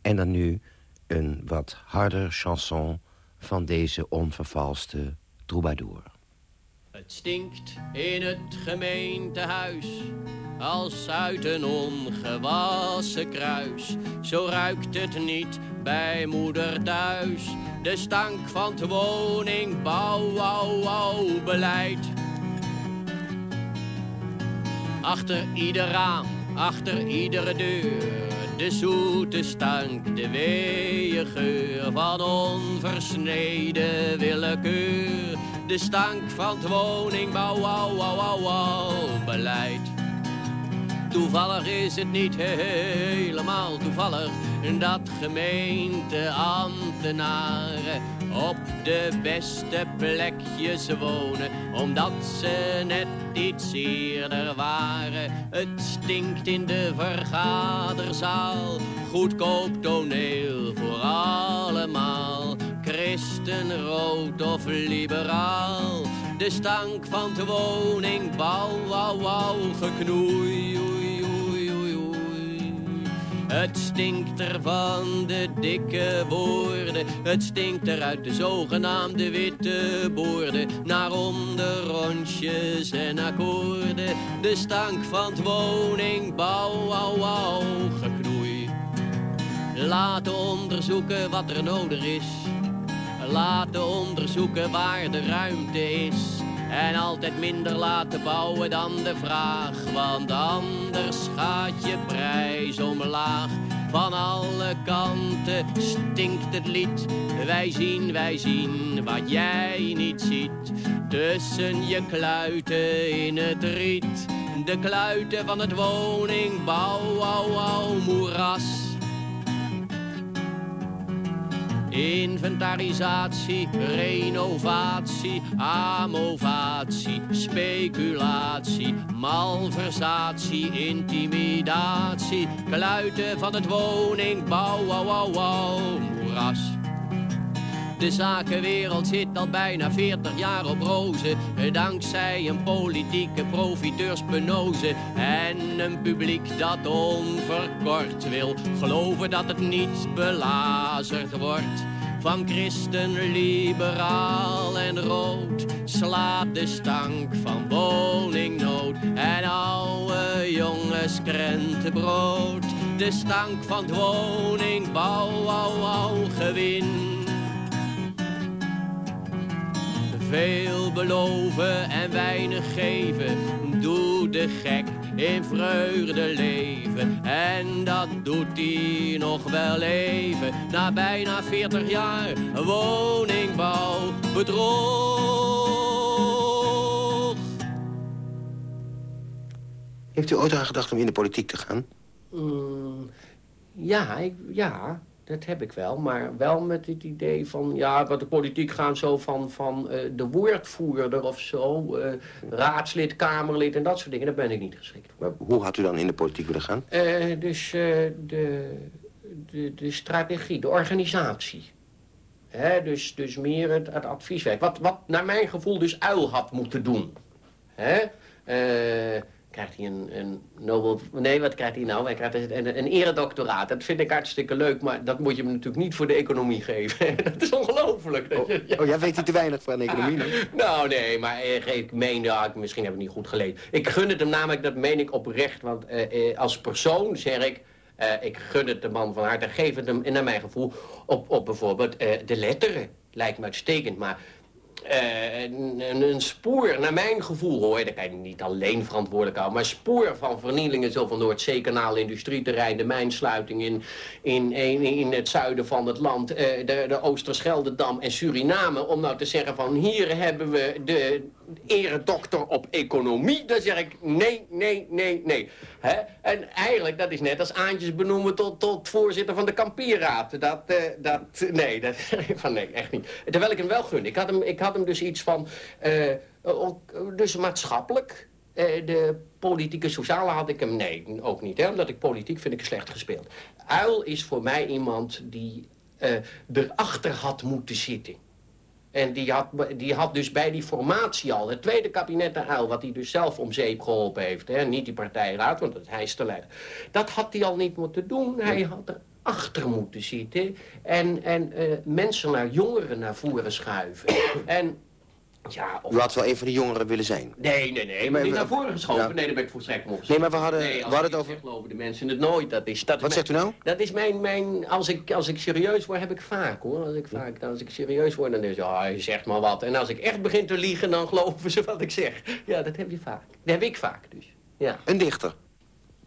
En dan nu een wat harder chanson van deze onvervalste troubadour. Het stinkt in het gemeentehuis als uit een ongewassen kruis. Zo ruikt het niet bij moeder thuis. De stank van het woningbouw, au, au, beleid. Achter ieder raam, achter iedere deur. De zoete stank, de geur van onversneden willekeur. De stank van het woningbouw, au, au, au, au, beleid. Toevallig is het niet helemaal toevallig dat gemeenteambtenaren op de beste plekjes wonen, omdat ze net iets eerder waren. Het stinkt in de vergaderzaal, goedkoop toneel voor allemaal. Christen, rood of liberaal, de stank van de woningbouw, wauw, wauw, geknoei, stinkt er van de dikke woorden, het stinkt er uit de zogenaamde witte boorden, naar onderrondjes en akkoorden. De stank van het woningbouw, wauw, wauw, geknoei. Laten onderzoeken wat er nodig is. Laten onderzoeken waar de ruimte is. En altijd minder laten bouwen dan de vraag. Want anders gaat je prijs omlaag. Van alle kanten stinkt het lied. Wij zien, wij zien wat jij niet ziet. Tussen je kluiten in het riet. De kluiten van het woningbouw, au, au, moeras. Inventarisatie, renovatie, amovatie, speculatie, malversatie, intimidatie, kluiten van het woningbouw, wauw, moeras. De zakenwereld zit al bijna 40 jaar op rozen. Dankzij een politieke profiteurspenose. En een publiek dat onverkort wil geloven dat het niet belazerd wordt. Van christen, liberaal en rood slaat de stank van woningnood en oude jongens krentenbrood. De stank van woningbouw, au, au, gewin. Veel beloven en weinig geven, doe de gek in vreugde leven. En dat doet hij nog wel even, na bijna 40 jaar woningbouw bedrog. Heeft u ooit aan gedacht om in de politiek te gaan? Mm, ja, ik, ja, dat heb ik wel. Maar wel met het idee van, ja, wat de politiek gaan zo van, van eh, de woordvoerder of zo. eh, raadslid, kamerlid en dat soort dingen. Daar ben ik niet geschikt voor. Maar hoe had u dan in de politiek willen gaan? Eh, dus de, de, de strategie, de organisatie. Hè, dus, dus meer het, het advieswerk. Wat, wat naar mijn gevoel dus Uil had moeten doen. Hè? Krijgt hij een, een Nobel... Nee, wat krijgt hij nou? Hij krijgt een, een eredoctoraat. Dat vind ik hartstikke leuk, maar dat moet je hem natuurlijk niet voor de economie geven. dat is ongelooflijk. dat je- ja. Oh, jij weet niet te weinig van economie. Nou, nee, maar eh, ik meen, misschien heb ik niet goed gelezen. Ik gun het hem namelijk, dat meen ik oprecht. Want eh, eh, als persoon zeg ik, eh, ik gun het de man van harte. Geef het hem, naar mijn gevoel, op, op bijvoorbeeld de letteren. Lijkt me uitstekend, maar... eh, een, spoor, naar mijn gevoel hoor, daar kan je niet alleen verantwoordelijk houden, maar spoor van vernielingen zo van Noordzeekanaal, industrieterrein, de mijnsluiting in, in, in, in het zuiden van het land, eh, de, de Oosterscheldedam en Suriname, om nou te zeggen van hier hebben we de eredokter op economie, dan zeg ik nee, nee, nee, nee. En eigenlijk, dat is net als Aantjes benoemen tot, tot voorzitter van de kampeerraad. Dat, eh, dat, nee, dat, van nee, echt niet. Terwijl ik hem wel gun. Ik had hem, ik had hem dus iets van, eh, dus maatschappelijk. Eh, de politieke, sociale had ik hem, nee, ook niet. Hè, omdat ik politiek vind ik slecht gespeeld. Uil is voor mij iemand die erachter had moeten zitten. En die had, die had dus bij die formatie al, het tweede kabinet de Uil, wat hij dus zelf om zeep geholpen heeft, hè, niet die partijraad, want dat hij is te leider. Dat had hij al niet moeten doen. Hij had erachter moeten zitten en, en eh, mensen naar jongeren naar voren schuiven. en ja, of... U had wel een van de jongeren willen zijn. Nee, nee, nee, maar niet we- naar voren geschoven. Ja. Nee, daar ben ik volstrekt mocht. Nee, maar we hadden, Nee, we hadden het over... zeg, geloven de mensen het nooit. Dat is, dat Wat mijn- zegt u nou? Dat is mijn, mijn als, ik, als ik serieus word, heb ik vaak hoor. Als ik, vaak, als ik serieus word, dan is het, je zegt maar wat. En als ik echt begin te liegen, dan geloven ze wat ik zeg. Ja, dat heb je vaak. Dat heb ik vaak dus. Ja. Een dichter.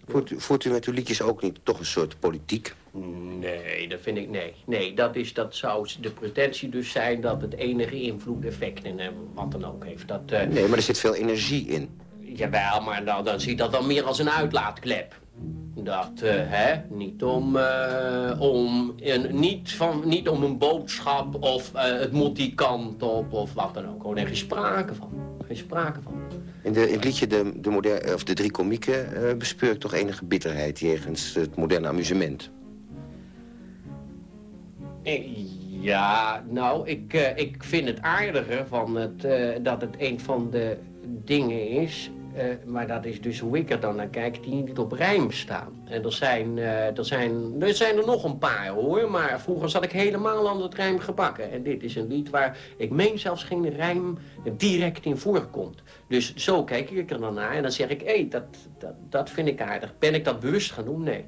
Voert, u- voert u met uw liedjes ook niet toch een soort politiek? Nee, dat vind ik, nee. Nee, dat, is, dat zou de pretentie dus zijn dat het enige invloed, effect en wat dan ook heeft. Dat, eh, Nee, maar er zit veel energie in. Jawel, maar dan, dan zie je dat dan meer als een uitlaatklep. Dat, eh, hè, niet om, eh, om, een, niet, van, niet om een boodschap of eh, het moet die kant op of wat dan ook. Gewoon er geen sprake van. Geen sprake van. In, de, in het liedje de, de, moderne, of de drie komieken bespeur ik toch enige bitterheid jegens het moderne amusement. Ja, nou, ik, ik vind het aardiger van het, dat het een van de dingen is... eh, maar dat is dus hoe ik er dan naar kijk, die niet op rijm staan. En er zijn, eh, er zijn, er zijn er nog een paar hoor, maar vroeger zat ik helemaal aan het rijm gebakken. En dit is een lied waar ik meen zelfs geen rijm direct in voorkomt. Dus zo kijk ik er dan naar en dan zeg ik, hé, dat, dat, dat vind ik aardig. Ben ik dat bewust gaan doen? Nee.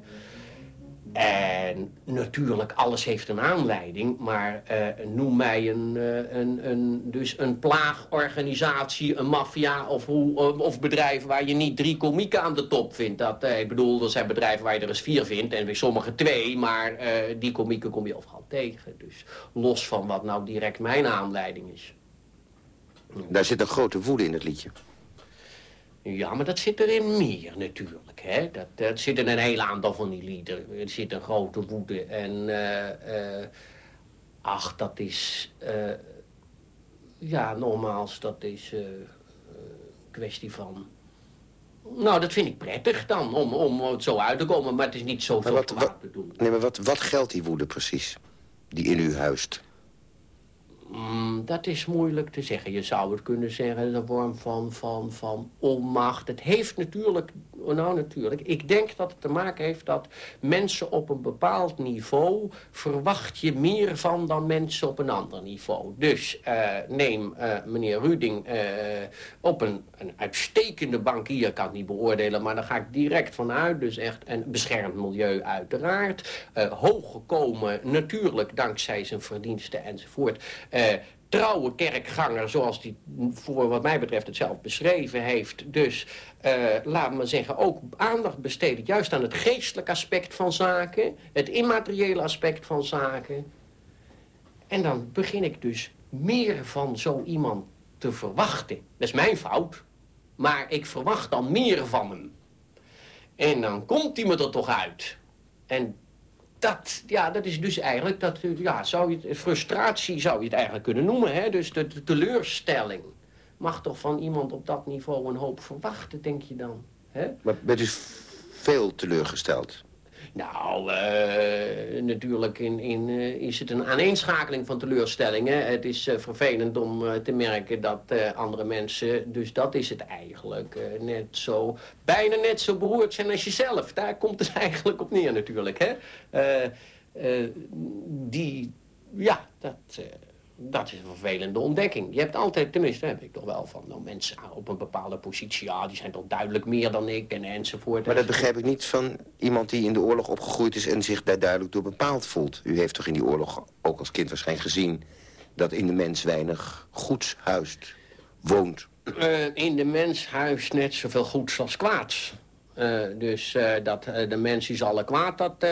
En natuurlijk, alles heeft een aanleiding, maar eh, noem mij een, eh, een, een, dus een plaagorganisatie, een maffia of, hoe, eh, of bedrijven waar je niet drie komieken aan de top vindt. Dat, ik bedoel, er zijn bedrijven waar je er eens vier vindt en weer sommige twee, maar die komieken kom je overal tegen. Dus los van wat nou direct mijn aanleiding is. Daar zit een grote woede in het liedje. Ja, maar dat zit er in meer natuurlijk. Hè? Dat, dat zit in een heel aantal van die liederen. Er zit een grote woede. En eh, eh, ach, dat is... eh, ja, nogmaals, dat is een kwestie van... Nou, dat vind ik prettig dan, om, om het zo uit te komen. Maar het is niet zoveel Maar wat, kwaad wat, bedoeld. nee, maar wat, wat geldt die woede precies? Die in u huist? Mm, dat is moeilijk te zeggen. Je zou het kunnen zeggen, de vorm van, van, van onmacht. Het heeft natuurlijk, nou natuurlijk, ik denk dat het te maken heeft dat mensen op een bepaald niveau verwacht je meer van dan mensen op een ander niveau. Dus uh, neem uh, meneer Ruding uh, op een, een uitstekende bankier, kan het niet beoordelen, maar daar ga ik direct vanuit. Dus echt een beschermd milieu uiteraard. hoog gekomen, natuurlijk dankzij zijn verdiensten enzovoort trouwe kerkganger zoals die voor wat mij betreft het zelf beschreven heeft. Dus uh, laat me zeggen, ook aandacht besteden juist aan het geestelijke aspect van zaken. Het immateriële aspect van zaken. En dan begin ik dus meer van zo iemand te verwachten. Dat is mijn fout. Maar ik verwacht dan meer van hem. En dan komt hij me er toch uit. En dat, ja, dat is dus eigenlijk, dat, ja, zou je frustratie zou je het eigenlijk kunnen noemen. Hè? Dus de, teleurstelling mag toch van iemand op dat niveau een hoop verwachten, denk je dan. Hè? Maar bent u veel teleurgesteld? Nou, uh, natuurlijk in, in, uh, is het een aaneenschakeling van teleurstellingen. Het is uh, vervelend om te merken dat andere mensen, dus dat is het eigenlijk, net zo, bijna net zo beroerd zijn als jezelf. Daar komt het eigenlijk op neer natuurlijk, hè. die, ja, dat dat is een vervelende ontdekking. Je hebt altijd, tenminste heb ik toch wel van nou, mensen op een bepaalde positie... ja, die zijn toch duidelijk meer dan ik en enzovoort. Maar dat begrijp ik niet van iemand die in de oorlog opgegroeid is... en zich daar duidelijk door bepaald voelt. U heeft toch in die oorlog ook als kind waarschijnlijk gezien... dat in de mens weinig goeds huist, woont? Uh, in de mens huist net zoveel goeds als kwaads. Uh, dus uh, dat, uh, de mens is alle kwaad, dat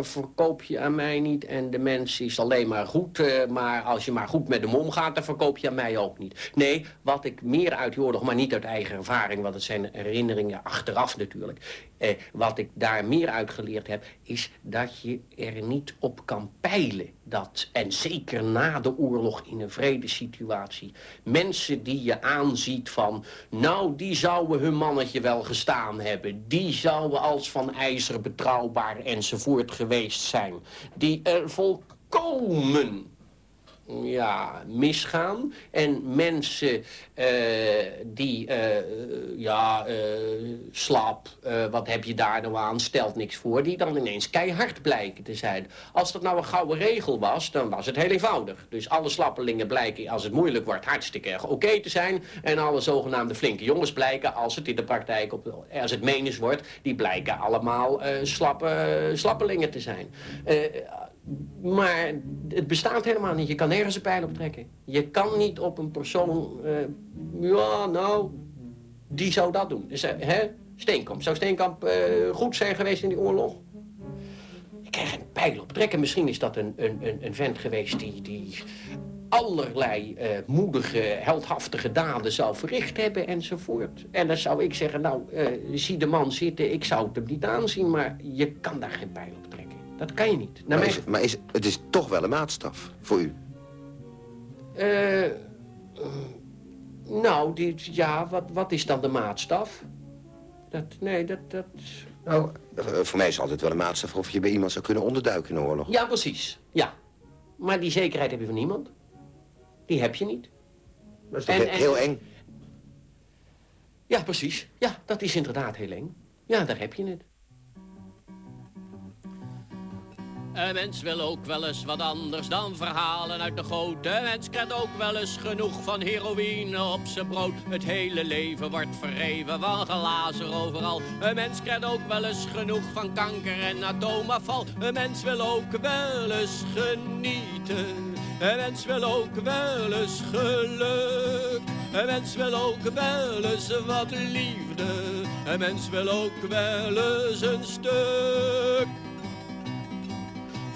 verkoop je aan mij niet. En de mens is alleen maar goed, maar als je maar goed met hem omgaat... dan verkoop je aan mij ook niet. Nee, wat ik meer uit die oorlog, maar niet uit eigen ervaring... want het zijn herinneringen achteraf natuurlijk... wat ik daar meer uit geleerd heb, is dat je er niet op kan peilen. Dat, en zeker na de oorlog in een vredesituatie. Mensen die je aanziet van, nou, die zouden hun mannetje wel gestaan hebben. Die zouden als van ijzer betrouwbaar enzovoort geweest zijn. Die er volkomen ja, misgaan. En mensen uh, die, uh, ja, uh, slap, wat heb je daar nou aan, stelt niks voor... die dan ineens keihard blijken te zijn. Als dat nou een gouden regel was, dan was het heel eenvoudig. Dus alle slappelingen blijken, als het moeilijk wordt, hartstikke erg oké te zijn... en alle zogenaamde flinke jongens blijken, als het in de praktijk, op, als het menens wordt... die blijken allemaal slappe, slappelingen te zijn. Maar het bestaat helemaal niet. Je kan nergens een pijl op trekken. Je kan niet op een persoon... Uh, ja, nou, die zou dat doen. Dus, uh, hè? Steenkamp. Zou Steenkamp uh, goed zijn geweest in die oorlog? Ik krijg een pijl op trekken. Misschien is dat een, een, een, een vent geweest die, die allerlei moedige, heldhaftige daden zou verricht hebben enzovoort. En dan zou ik zeggen, nou, uh, zie de man zitten, ik zou het hem niet aanzien, maar je kan daar geen pijl op trekken. Dat kan je niet. maar, is, maar is, het is toch wel een maatstaf voor u? Uh, nou, die, ja, wat, wat is dan de maatstaf? Dat, nee, dat... dat... Nou, eh, voor mij is altijd wel een maatstaf of je bij iemand zou kunnen onderduiken in de oorlog. Ja, precies. Ja. Maar die zekerheid heb je van niemand. Die heb je niet. Dat is toch heel eng? Ja, precies. Ja, dat is inderdaad heel eng. Ja, daar heb je het. Een mens wil ook wel eens wat anders dan verhalen uit de goot. Een mens krijgt ook wel eens genoeg van heroïne op zijn brood. Het hele leven wordt verreven van glazen overal. Een mens krijgt ook wel eens genoeg van kanker en atoomafval. Een mens wil ook wel eens genieten. Een mens wil ook wel eens geluk. Een mens wil ook wel eens wat liefde. Een mens wil ook wel eens een stuk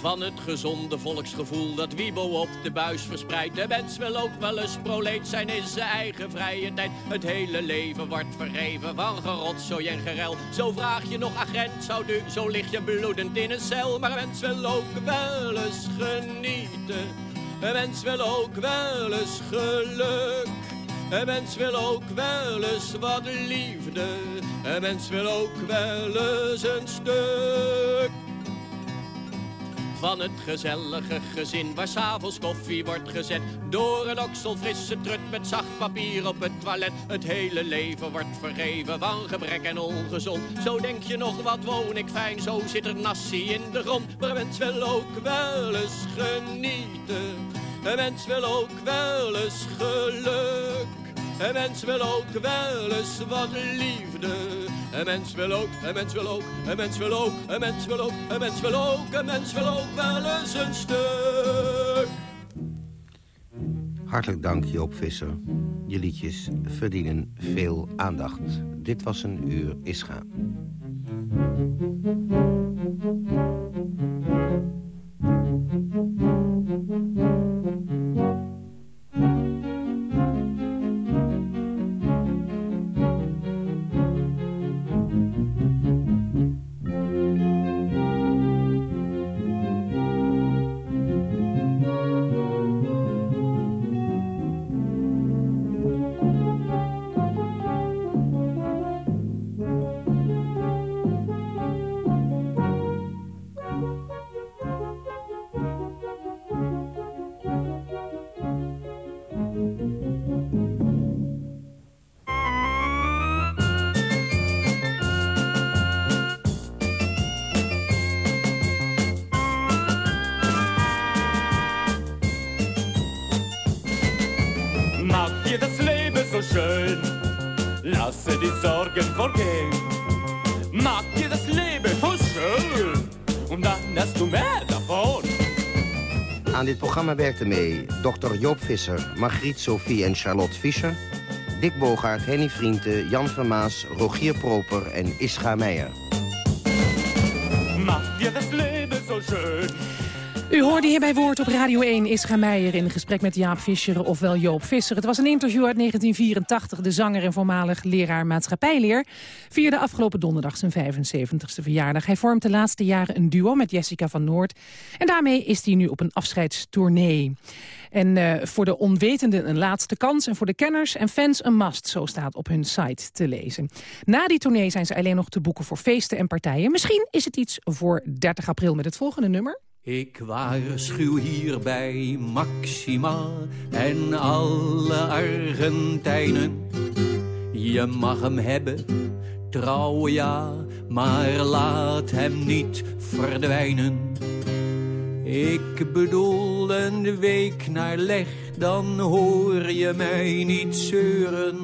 van het gezonde volksgevoel dat Wiebo op de buis verspreidt. De mens wil ook wel eens proleet zijn in zijn eigen vrije tijd. Het hele leven wordt vergeven van gerotzooi en gerel. Zo vraag je nog agent, zou du, zo lig je bloedend in een cel. Maar een mens wil ook wel eens genieten. Een mens wil ook wel eens geluk. Een mens wil ook wel eens wat liefde. Een mens wil ook wel eens een stuk van het gezellige gezin waar s'avonds koffie wordt gezet. Door een okselfrisse trut met zacht papier op het toilet. Het hele leven wordt vergeven van gebrek en ongezond. Zo denk je nog, wat woon ik fijn, zo zit er nassie in de grond. Maar een mens wil ook wel eens genieten. Een mens wil ook wel eens geluk. Een mens wil ook wel eens wat liefde. Een mens wil ook, een mens wil ook, een mens wil ook, een mens wil ook, een mens wil ook, een mens wil ook wel eens een stuk. Hartelijk dank Joop Visser. Je liedjes verdienen veel aandacht. Dit was een uur Ischa. Werkten mee Dr. Joop Visser, Margriet Sophie en Charlotte Fischer... Dick Bogaert, Henny Vrienden, Jan van Maas, Rogier Proper en Ischa Meijer. Hoorde hier bij Woord op Radio 1 Ischa Meijer in gesprek met Jaap Visser, ofwel Joop Visser. Het was een interview uit 1984. De zanger en voormalig leraar maatschappijleer vierde afgelopen donderdag zijn 75ste verjaardag. Hij vormt de laatste jaren een duo met Jessica van Noord. En daarmee is hij nu op een afscheidstournee. En uh, voor de onwetenden een laatste kans en voor de kenners en fans een must, zo staat op hun site te lezen. Na die tournee zijn ze alleen nog te boeken voor feesten en partijen. Misschien is het iets voor 30 april met het volgende nummer. Ik waarschuw hier bij Maxima en alle Argentijnen. Je mag hem hebben, trouw ja, maar laat hem niet verdwijnen. Ik bedoel een week naar leg, dan hoor je mij niet zeuren.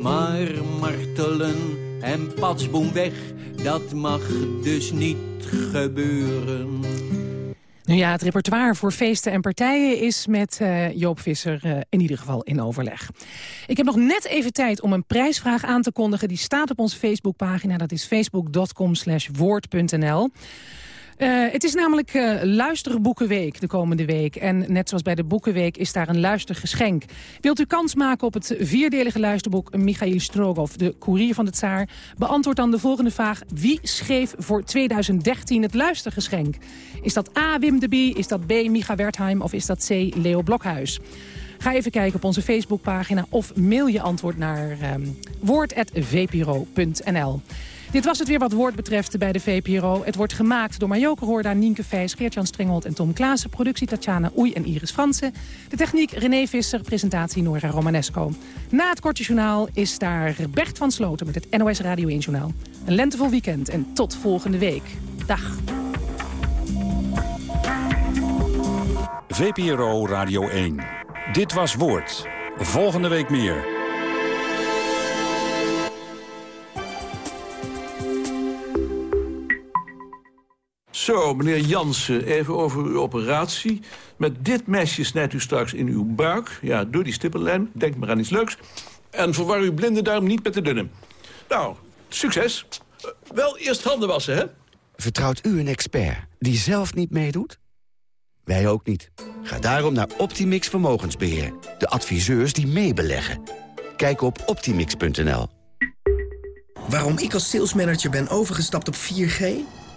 Maar martelen en patsboom weg, dat mag dus niet gebeuren. Nu ja, het repertoire voor feesten en partijen is met uh, Joop Visser uh, in ieder geval in overleg. Ik heb nog net even tijd om een prijsvraag aan te kondigen. Die staat op onze Facebookpagina. Dat is facebook.com woord.nl. Uh, het is namelijk uh, Luisterboekenweek de komende week. En net zoals bij de Boekenweek is daar een luistergeschenk. Wilt u kans maken op het vierdelige luisterboek Michail Strogoff, de koerier van de Tsaar? Beantwoord dan de volgende vraag. Wie schreef voor 2013 het luistergeschenk? Is dat A. Wim de Bie, is dat B. Micha Wertheim of is dat C. Leo Blokhuis? Ga even kijken op onze Facebookpagina of mail je antwoord naar um. Dit was het weer wat woord betreft bij de VPRO. Het wordt gemaakt door Marjoke Hoorda, Nienke Vijs, Geert-Jan Strenghold en Tom Klaassen. Productie Tatjana Oei en Iris Fransen. De techniek René Visser, presentatie Nora Romanesco. Na het korte journaal is daar Bert van Sloten met het NOS Radio 1 Journaal. Een lentevol weekend en tot volgende week. Dag. VPRO Radio 1. Dit was Woord. Volgende week meer. Zo, meneer Jansen, even over uw operatie. Met dit mesje snijdt u straks in uw buik. Ja, door die stippenlijn. Denk maar aan iets leuks. En verwar uw blinde duim niet met de dunne. Nou, succes. Uh, wel eerst handen wassen, hè? Vertrouwt u een expert die zelf niet meedoet? Wij ook niet. Ga daarom naar Optimix Vermogensbeheer. De adviseurs die meebeleggen. Kijk op optimix.nl. Waarom ik als salesmanager ben overgestapt op 4G?